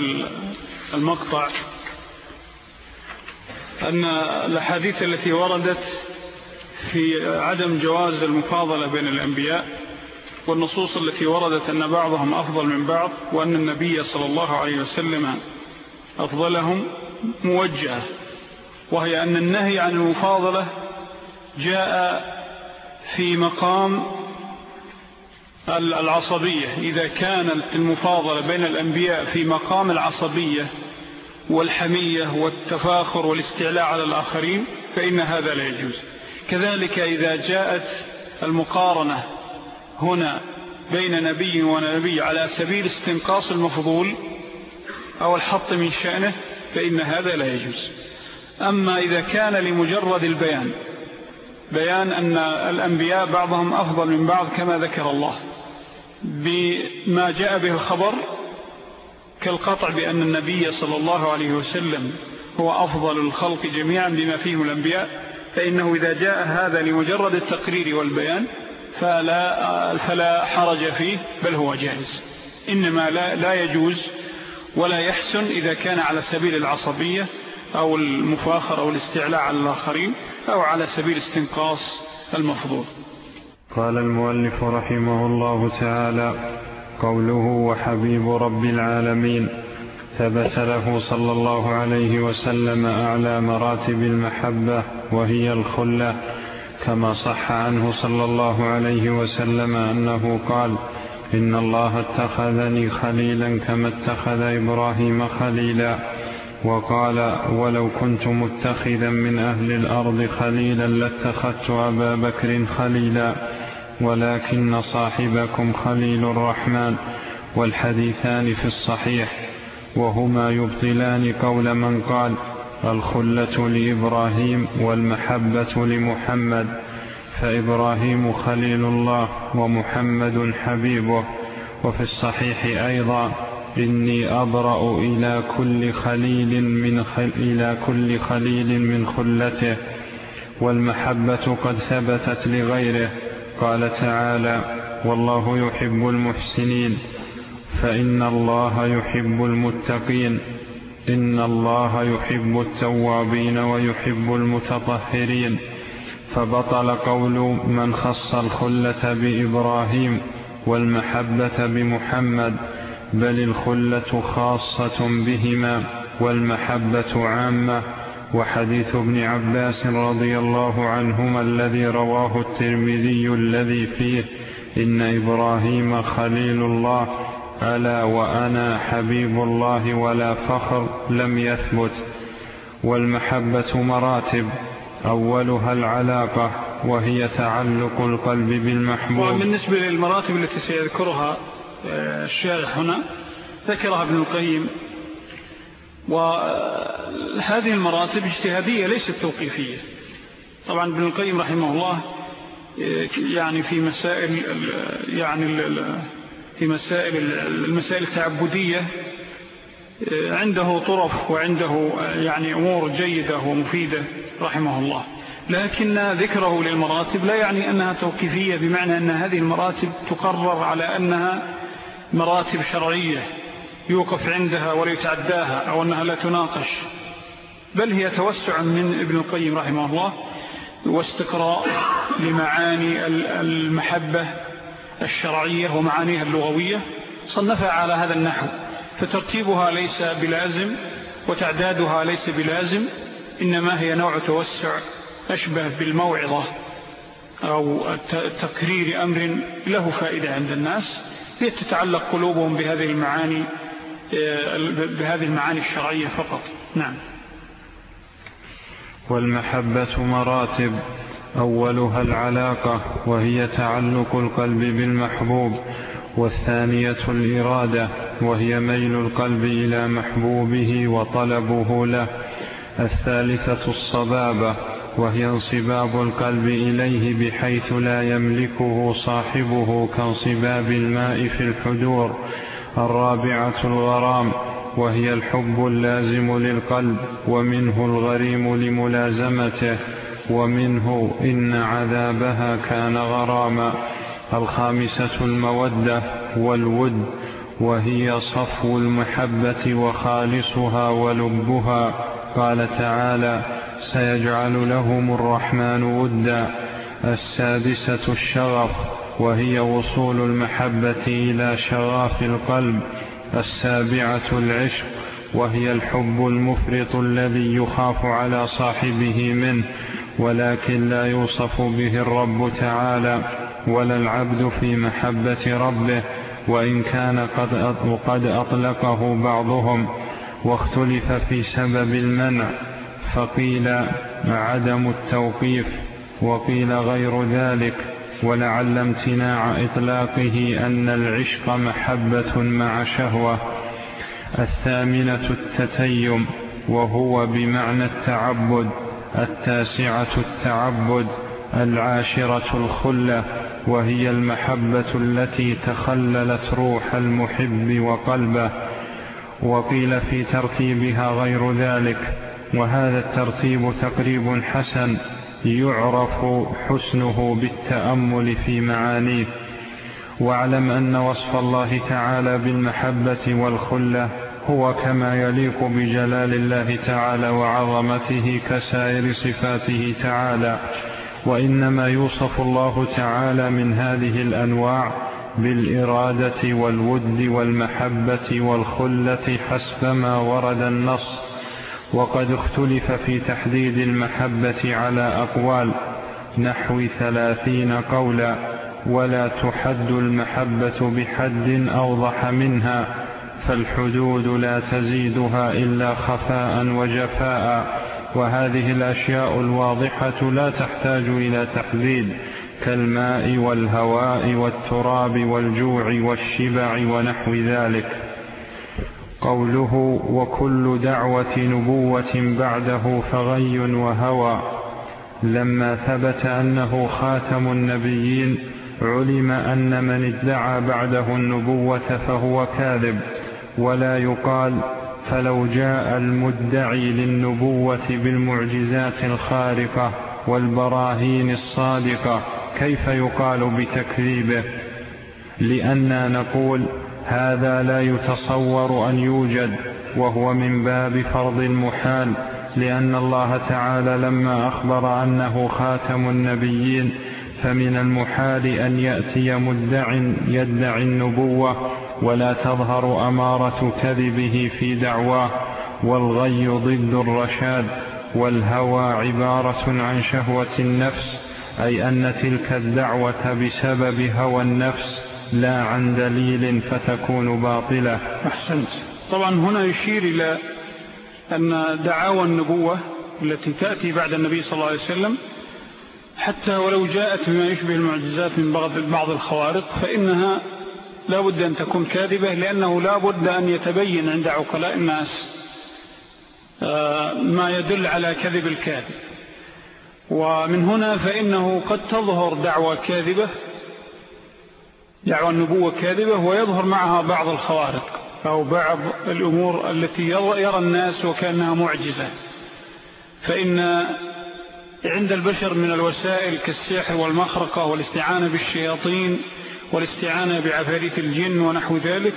المقطع أن الأحاديث التي وردت في عدم جواز المفاضلة بين الأنبياء والنصوص التي وردت أن بعضهم أفضل من بعض وأن النبي صلى الله عليه وسلم أفضلهم موجهة وهي أن النهي عن المفاضلة جاء في مقام العصبية. إذا كانت المفاضلة بين الأنبياء في مقام العصبية والحمية والتفاخر والاستعلاء على الآخرين فإن هذا لا يجوز. كذلك إذا جاءت المقارنة هنا بين نبي ونبي على سبيل استنقاص المفضول أو الحط من شأنه فإن هذا لا يجوز. أما إذا كان لمجرد البيان بيان أن الأنبياء بعضهم أفضل من بعض كما ذكر الله بما جاء به الخبر كالقطع بأن النبي صلى الله عليه وسلم هو أفضل الخلق جميعا بما فيهم الأنبياء فإنه إذا جاء هذا لمجرد التقرير والبيان فلا, فلا حرج فيه بل هو جائز. إنما لا, لا يجوز ولا يحسن إذا كان على سبيل العصبية أو المفاخر أو الاستعلاء على الآخرين أو على سبيل استنقاص المفضول. قال المؤلف رحمه الله تعالى قوله وحبيب رب العالمين ثبت له صلى الله عليه وسلم أعلى مراتب المحبة وهي الخلة كما صح عنه صلى الله عليه وسلم أنه قال إن الله اتخذني خليلا كما اتخذ إبراهيم خليلا. وقال ولو كنت متخذا من أهل الأرض خليلا لاتخذت أبا بكر خليلا ولكن صاحبكم خليل الرحمن والحديثان في الصحيح وهما يبطلان قول من قال الخلة لإبراهيم والمحبة لمحمد فإبراهيم خليل الله ومحمد حبيبه وفي الصحيح أيضا إني أبرأ إلى كل خليل من خل إلى كل خليل من خلته. والمحبة قد ثبتت لغيره. قال تعالى والله يحب المحسنين. فإن الله يحب المتقين. إن الله يحب التوابين ويحب المتطهرين. فبطل قول من خص الخلة بإبراهيم والمحبة بمحمد بل الخلة خاصة بهما والمحبة عامة. وحديث ابن عباس رضي الله عنهما الذي رواه الترمذي الذي فيه إن إبراهيم خليل الله ألا وأنا حبيب الله ولا فخر لم يثبت. والمحبة مراتب أولها العلاقة وهي تعلق القلب بالمحبوب وبالنسبة للمراتب التي سيذكرها آه، الشارح هنا ذكرها ابن القيم وهذه المراتب اجتهادية ليست توقيفية. طبعا ابن القيم رحمه الله يعني في مسائل يعني في مسائل المسائل التعبدية عنده طرف وعنده يعني أمور جيدة ومفيدة رحمه الله. لكن ذكره للمراتب لا يعني أنها توقيفية بمعنى أن هذه المراتب تقرر على أنها مراتب شرعية يوقف عندها ولا يتعداها أو أنها لا تناقش. بل هي توسع من ابن القيم رحمه الله واستقراء لمعاني المحبة الشرعية ومعانيها اللغوية. صنفها على هذا النحو. فترتيبها ليس بلازم وتعدادها ليس بلازم إنما هي نوع توسع أشبه بالموعظة أو تكرير أمر له فائدة عند الناس لتتعلق قلوبهم بهذه المعاني بهذه المعاني الشرعية فقط. نعم. والمحبة مراتب أولها العلاقة وهي تعلق القلب بالمحبوب. والثانية الإرادة وهي ميل القلب إلى محبوبه وطلبه له. الثالثة الصبابة وهي انصباب القلب إليه بحيث لا يملكه صاحبه كانصباب الماء في الحدور الرابعة الغرام وهي الحب اللازم للقلب ومنه الغريم لملازمته ومنه إن عذابها كان غراما. الخامسة المودة والود وهي صفو المحبة وخالصها ولبها. قال تعالى سيجعل لهم الرحمن ودا. السادسة الشغف وهي وصول المحبة إلى شغاف القلب. السابعة العشق وهي الحب المفرط الذي يخاف على صاحبه منه ولكن لا يوصف به الرب تعالى. ولا العبد في محبة ربه وإن كان قد أطلقه بعضهم واختلف في سبب المنع فقيل عدم التوقيف وقيل غير ذلك ولعل امتناع إطلاقه أن العشق محبة مع شهوة. الثامنة التتيم وهو بمعنى التعبد التاسعة التعبد العاشرة الخلة. وهي المحبة التي تخللت روح المحب وقلبه وقيل في ترتيبها غير ذلك وهذا الترتيب تقريب حسن يعرف حسنه بالتأمل في معانيه. واعلم أن وصف الله تعالى بالمحبة والخلة هو كما يليق بجلال الله تعالى وعظمته كسائر صفاته تعالى. وإنما يوصف الله تعالى من هذه الأنواع بالإرادة والود والمحبة والخلة حسب ما ورد النص وقد اختلف في تحديد المحبة على أقوال نحو ثلاثين قولا ولا تحد المحبة بحد أوضح منها فالحدود لا تزيدها إلا خفاء وجفاء. وهذه الأشياء الواضحة لا تحتاج إلى تحديد كالماء والهواء والتراب والجوع والشبع ونحو ذلك. قوله وكل دعوة نبوة بعده فغي وهوى لما ثبت أنه خاتم النبيين علم أن من ادعى بعده النبوة فهو كاذب ولا يقال فلو جاء المدعي للنبوة بالمعجزات الخارقة والبراهين الصادقة كيف يقال بتكذيبه؟ لأننا نقول هذا لا يتصور أن يوجد وهو من باب فرض المحال لأن الله تعالى لما أخبر أنه خاتم النبيين فمن المحال أن يأتي مدع يدعي النبوة ولا تظهر أمارة كذبه في دعواه والغي ضد الرشاد والهوى عبارة عن شهوة النفس أي أن تلك الدعوة بسبب هوى النفس لا عن دليل فتكون باطلة. أحسنت. طبعا هنا يشير إلى أن دعاوى النبوة التي تأتي بعد النبي صلى الله عليه وسلم حتى ولو جاءت بما يشبه المعجزات من بعض الخوارق فإنها لا بد أن تكون كاذبة لأنه لا بد أن يتبين عند عقلاء الناس آه، ما يدل على كذب الكاذب. ومن هنا فإنه قد تظهر دعوة كاذبة دعوة النبوة كاذبة ويظهر معها بعض الخوارق أو بعض الأمور التي يرى الناس وكأنها معجزة. فإن عند البشر من الوسائل كالسحر والمخرقة والاستعانة بالشياطين والاستعانة بعفاريت الجن ونحو ذلك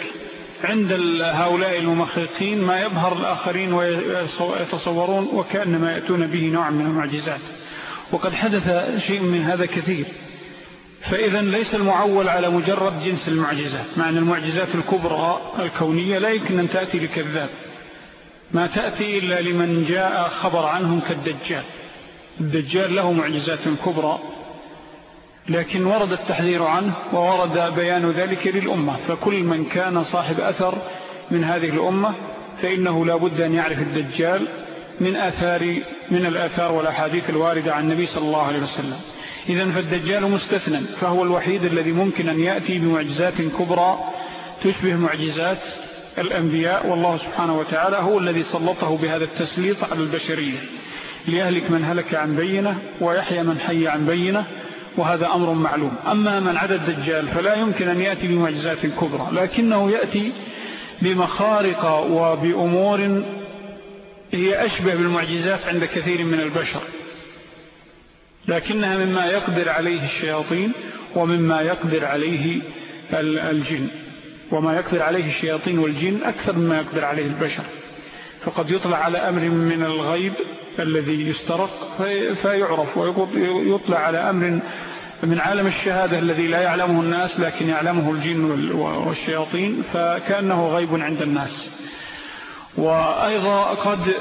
عند هؤلاء الممخرقين ما يظهر الآخرين ويتصورون وكأنما يأتون به نوع من المعجزات. وقد حدث شيء من هذا كثير. فإذا ليس المعول على مجرد جنس المعجزات مع أن المعجزات الكبرى الكونية لا يمكن أن تأتي لكذاب. ما تأتي إلا لمن جاء خبر عنهم كالدجال. الدجال له معجزات كبرى. لكن ورد التحذير عنه وورد بيان ذلك للأمة. فكل من كان صاحب أثر من هذه الأمة فإنه لا بد أن يعرف الدجال من آثار من الآثار والأحاديث الواردة عن النبي صلى الله عليه وسلم. إذن فالدجال مستثنى فهو الوحيد الذي ممكن أن يأتي بمعجزات كبرى تشبه معجزات الأنبياء. والله سبحانه وتعالى هو الذي سلطه بهذا التسليط على البشرية. ليهلك من هلك عن بينة ويحيى من حي عن بينة وهذا أمر معلوم. أما من عدا الدجال فلا يمكن أن يأتي بمعجزات كبرى لكنه يأتي بمخارق وبأمور هي أشبه بالمعجزات عند كثير من البشر. لكنها مما يقدر عليه الشياطين ومما يقدر عليه الجن. وما يقدر عليه الشياطين والجن أكثر مما يقدر عليه البشر. فقد يطلع على أمر من الغيب الذي يسترق فيعرف ويطلع على أمر من عالم الشهادة الذي لا يعلمه الناس لكن يعلمه الجن والشياطين فكأنه غيب عند الناس. وأيضا قد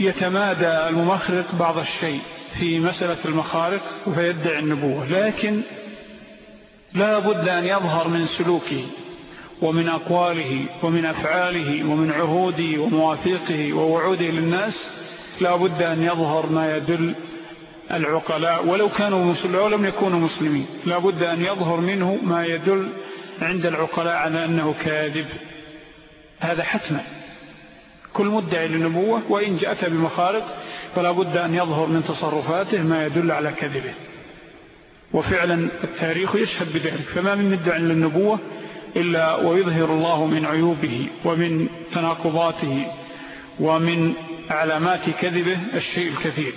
يتمادى الممخرق بعض الشيء في مسألة المخارق فيدعي النبوة لكن لا بد أن يظهر من سلوكه. ومن أقواله ومن أفعاله ومن عهوده ومواثيقه ووعوده للناس لا بد أن يظهر ما يدل العقلاء. ولو كانوا مسلمين ولم يكونوا مسلمين لا بد أن يظهر منه ما يدل عند العقلاء على أنه كاذب. هذا حتما. كل مدعي للنبوة وإن جاءت بمخارق فلا بد أن يظهر من تصرفاته ما يدل على كذبه. وفعلا التاريخ يشهد بذلك. فما من مدع للنبوة إلا ويظهر الله من عيوبه ومن تناقضاته ومن علامات كذبه الشيء الكثير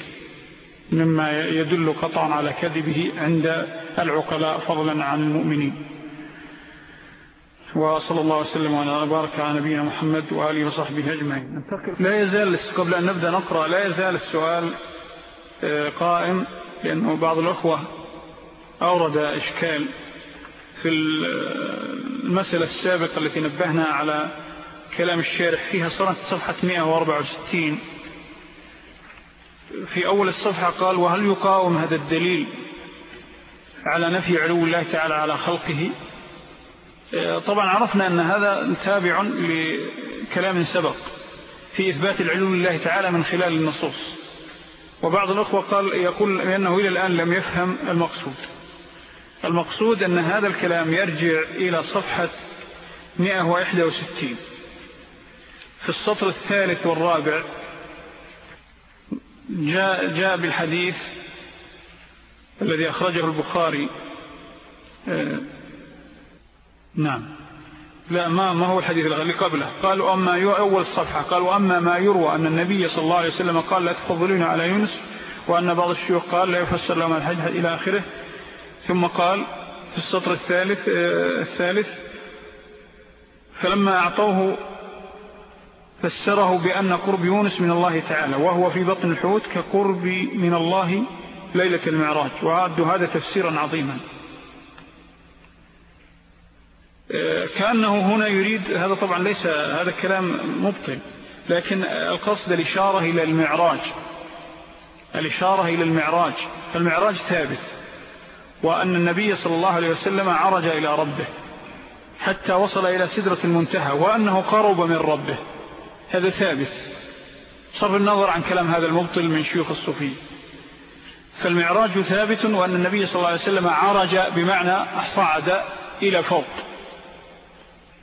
مما يدل قطعا على كذبه عند العقلاء فضلا عن المؤمنين. وصلى الله وسلم وبارك على نبينا محمد وآله وصحبه أجمعين. لا يزال قبل أن نبدأ نقرأ لا يزال السؤال آه، قائم لأنه بعض الأخوة أورد إشكال في المسألة السابقة التي نبهنا على كلام الشارح فيها صارت صفحة 164 في أول الصفحة قال وهل يقاوم هذا الدليل على نفي علو الله تعالى على خلقه؟ طبعا عرفنا أن هذا تابع لكلام سبق في إثبات العلو لله تعالى من خلال النصوص. وبعض الأخوة قال يقول أنه إلى الآن لم يفهم المقصود. المقصود أن هذا الكلام يرجع إلى صفحة 161 في السطر الثالث والرابع جاء, جاء بالحديث الذي أخرجه البخاري. آه، نعم. لا ما ما هو الحديث اللي قبله. قالوا أما أول الصفحة قالوا أما ما يروى أن النبي صلى الله عليه وسلم قال لا تفضلون على يونس وأن بعض الشيوخ قال لا يفسر لهم الحج إلى آخره. ثم قال في السطر الثالث آه، الثالث فلما أعطوه فسره بأن قرب يونس من الله تعالى وهو في بطن الحوت كقرب من الله ليلة المعراج وعد هذا تفسيرا عظيما. آه، كأنه هنا يريد هذا طبعا ليس هذا كلام مبطل لكن القصد الإشارة إلى المعراج الإشارة إلى المعراج فالمعراج ثابت. وأن النبي صلى الله عليه وسلم عرج إلى ربه حتى وصل إلى سدرة المنتهى وأنه قرب من ربه. هذا ثابت. صرف النظر عن كلام هذا المبطل من شيوخ الصوفي فالمعراج ثابت وأن النبي صلى الله عليه وسلم عرج بمعنى صعد إلى فوق.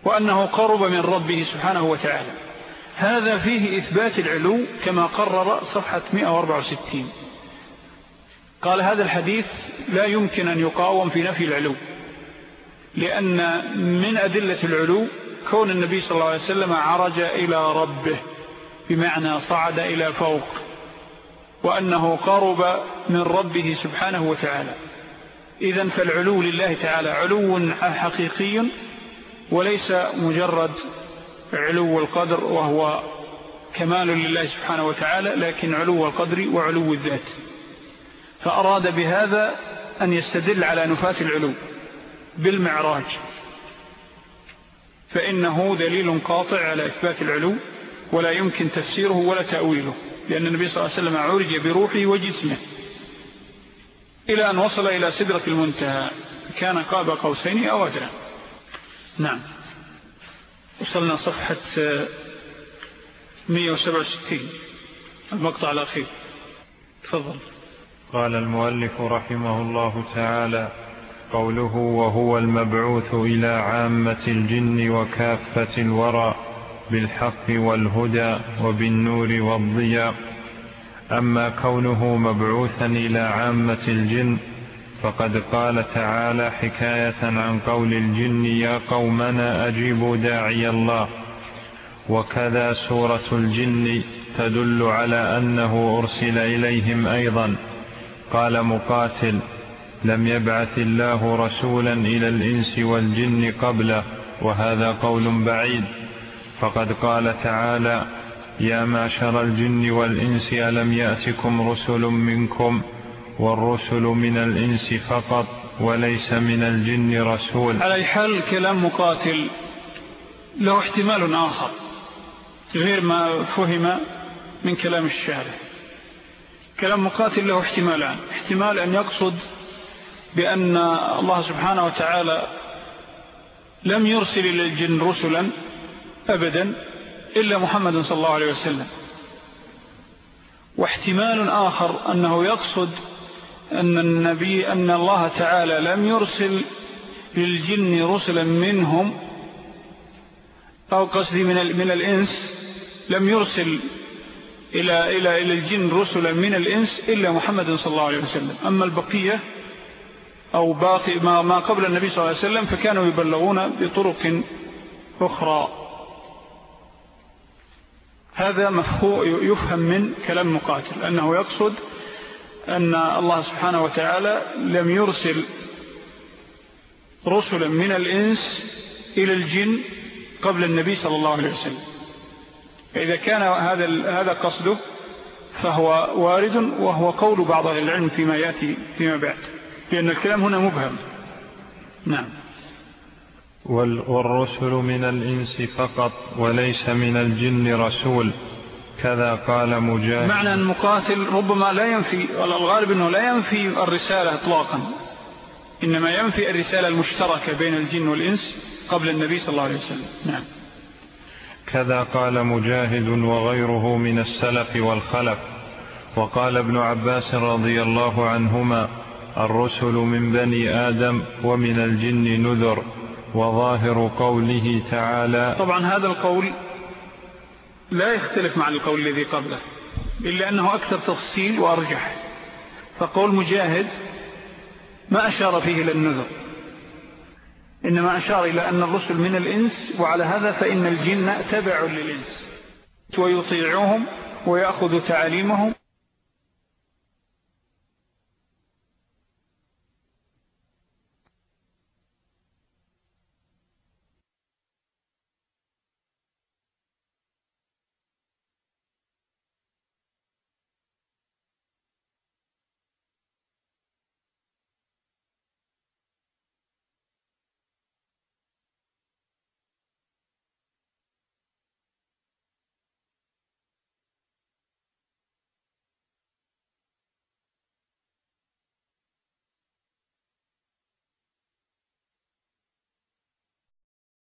وأنه قرب من ربه سبحانه وتعالى. هذا فيه إثبات العلو كما قرر صفحة 164 قال هذا الحديث لا يمكن أن يقاوم في نفي العلو لأن من أدلة العلو كون النبي صلى الله عليه وسلم عرج إلى ربه بمعنى صعد إلى فوق وأنه قرب من ربه سبحانه وتعالى. إذن فالعلو لله تعالى علو حقيقي وليس مجرد علو القدر وهو كمال لله سبحانه وتعالى لكن علو القدر وعلو الذات. فأراد بهذا أن يستدل على نفاة العلو بالمعراج. فإنه دليل قاطع على إثبات العلو ولا يمكن تفسيره ولا تأويله لأن النبي صلى الله عليه وسلم عرج بروحه وجسمه. إلى أن وصل إلى سدرة المنتهى كان قاب قوسين أو أدرى نعم. وصلنا صفحة 167 المقطع الأخير. تفضل. قال المؤلف رحمه الله تعالى قوله وهو المبعوث إلى عامة الجن وكافة الورى بالحق والهدى وبالنور والضياء. أما كونه مبعوثا إلى عامة الجن فقد قال تعالى حكاية عن قول الجن يا قومنا أجيبوا داعي الله. وكذا سورة الجن تدل على أنه أرسل إليهم أيضا. قال مقاتل لم يبعث الله رسولا إلى الإنس والجن قبله وهذا قول بعيد. فقد قال تعالى يا معشر الجن والإنس ألم يأتكم رسل منكم؟ والرسل من الإنس فقط وليس من الجن رسول. على حال كلام مقاتل له احتمال آخر غير ما فهم من كلام الشارع. كلام مقاتل له احتمالان. احتمال أن يقصد بأن الله سبحانه وتعالى لم يرسل إلى الجن رسلا أبدا إلا محمد صلى الله عليه وسلم. واحتمال آخر أنه يقصد أن النبي أن الله تعالى لم يرسل للجن رسلا منهم أو قصدي من, من الإنس لم يرسل إلى, إلى, إلى الجن رسلا من الإنس إلا محمد صلى الله عليه وسلم. أما البقية أو باقي ما, ما قبل النبي صلى الله عليه وسلم فكانوا يبلغون بطرق أخرى. هذا يفهم من كلام مقاتل أنه يقصد أن الله سبحانه وتعالى لم يرسل رسلا من الإنس إلى الجن قبل النبي صلى الله عليه وسلم. فإذا كان هذا هذا قصده فهو وارد وهو قول بعض العلم فيما يأتي فيما بعد لأن الكلام هنا مبهم. نعم. والرسل من الإنس فقط وليس من الجن رسول كذا قال مجاهد. معنى المقاتل ربما لا ينفي والغالب أنه لا ينفي الرسالة اطلاقا إنما ينفي الرسالة المشتركة بين الجن والإنس قبل النبي صلى الله عليه وسلم. نعم. كذا قال مجاهد وغيره من السلف والخلف. وقال ابن عباس رضي الله عنهما الرسل من بني آدم ومن الجن نذر وظاهر قوله تعالى طبعا هذا القول لا يختلف مع القول الذي قبله إلا أنه أكثر تفصيل وأرجح. فقول مجاهد ما أشار فيه إلى النذر. إنما أشار إلى أن الرسل من الإنس وعلى هذا فإن الجن تبع للإنس ويطيعوهم ويأخذ تعاليمهم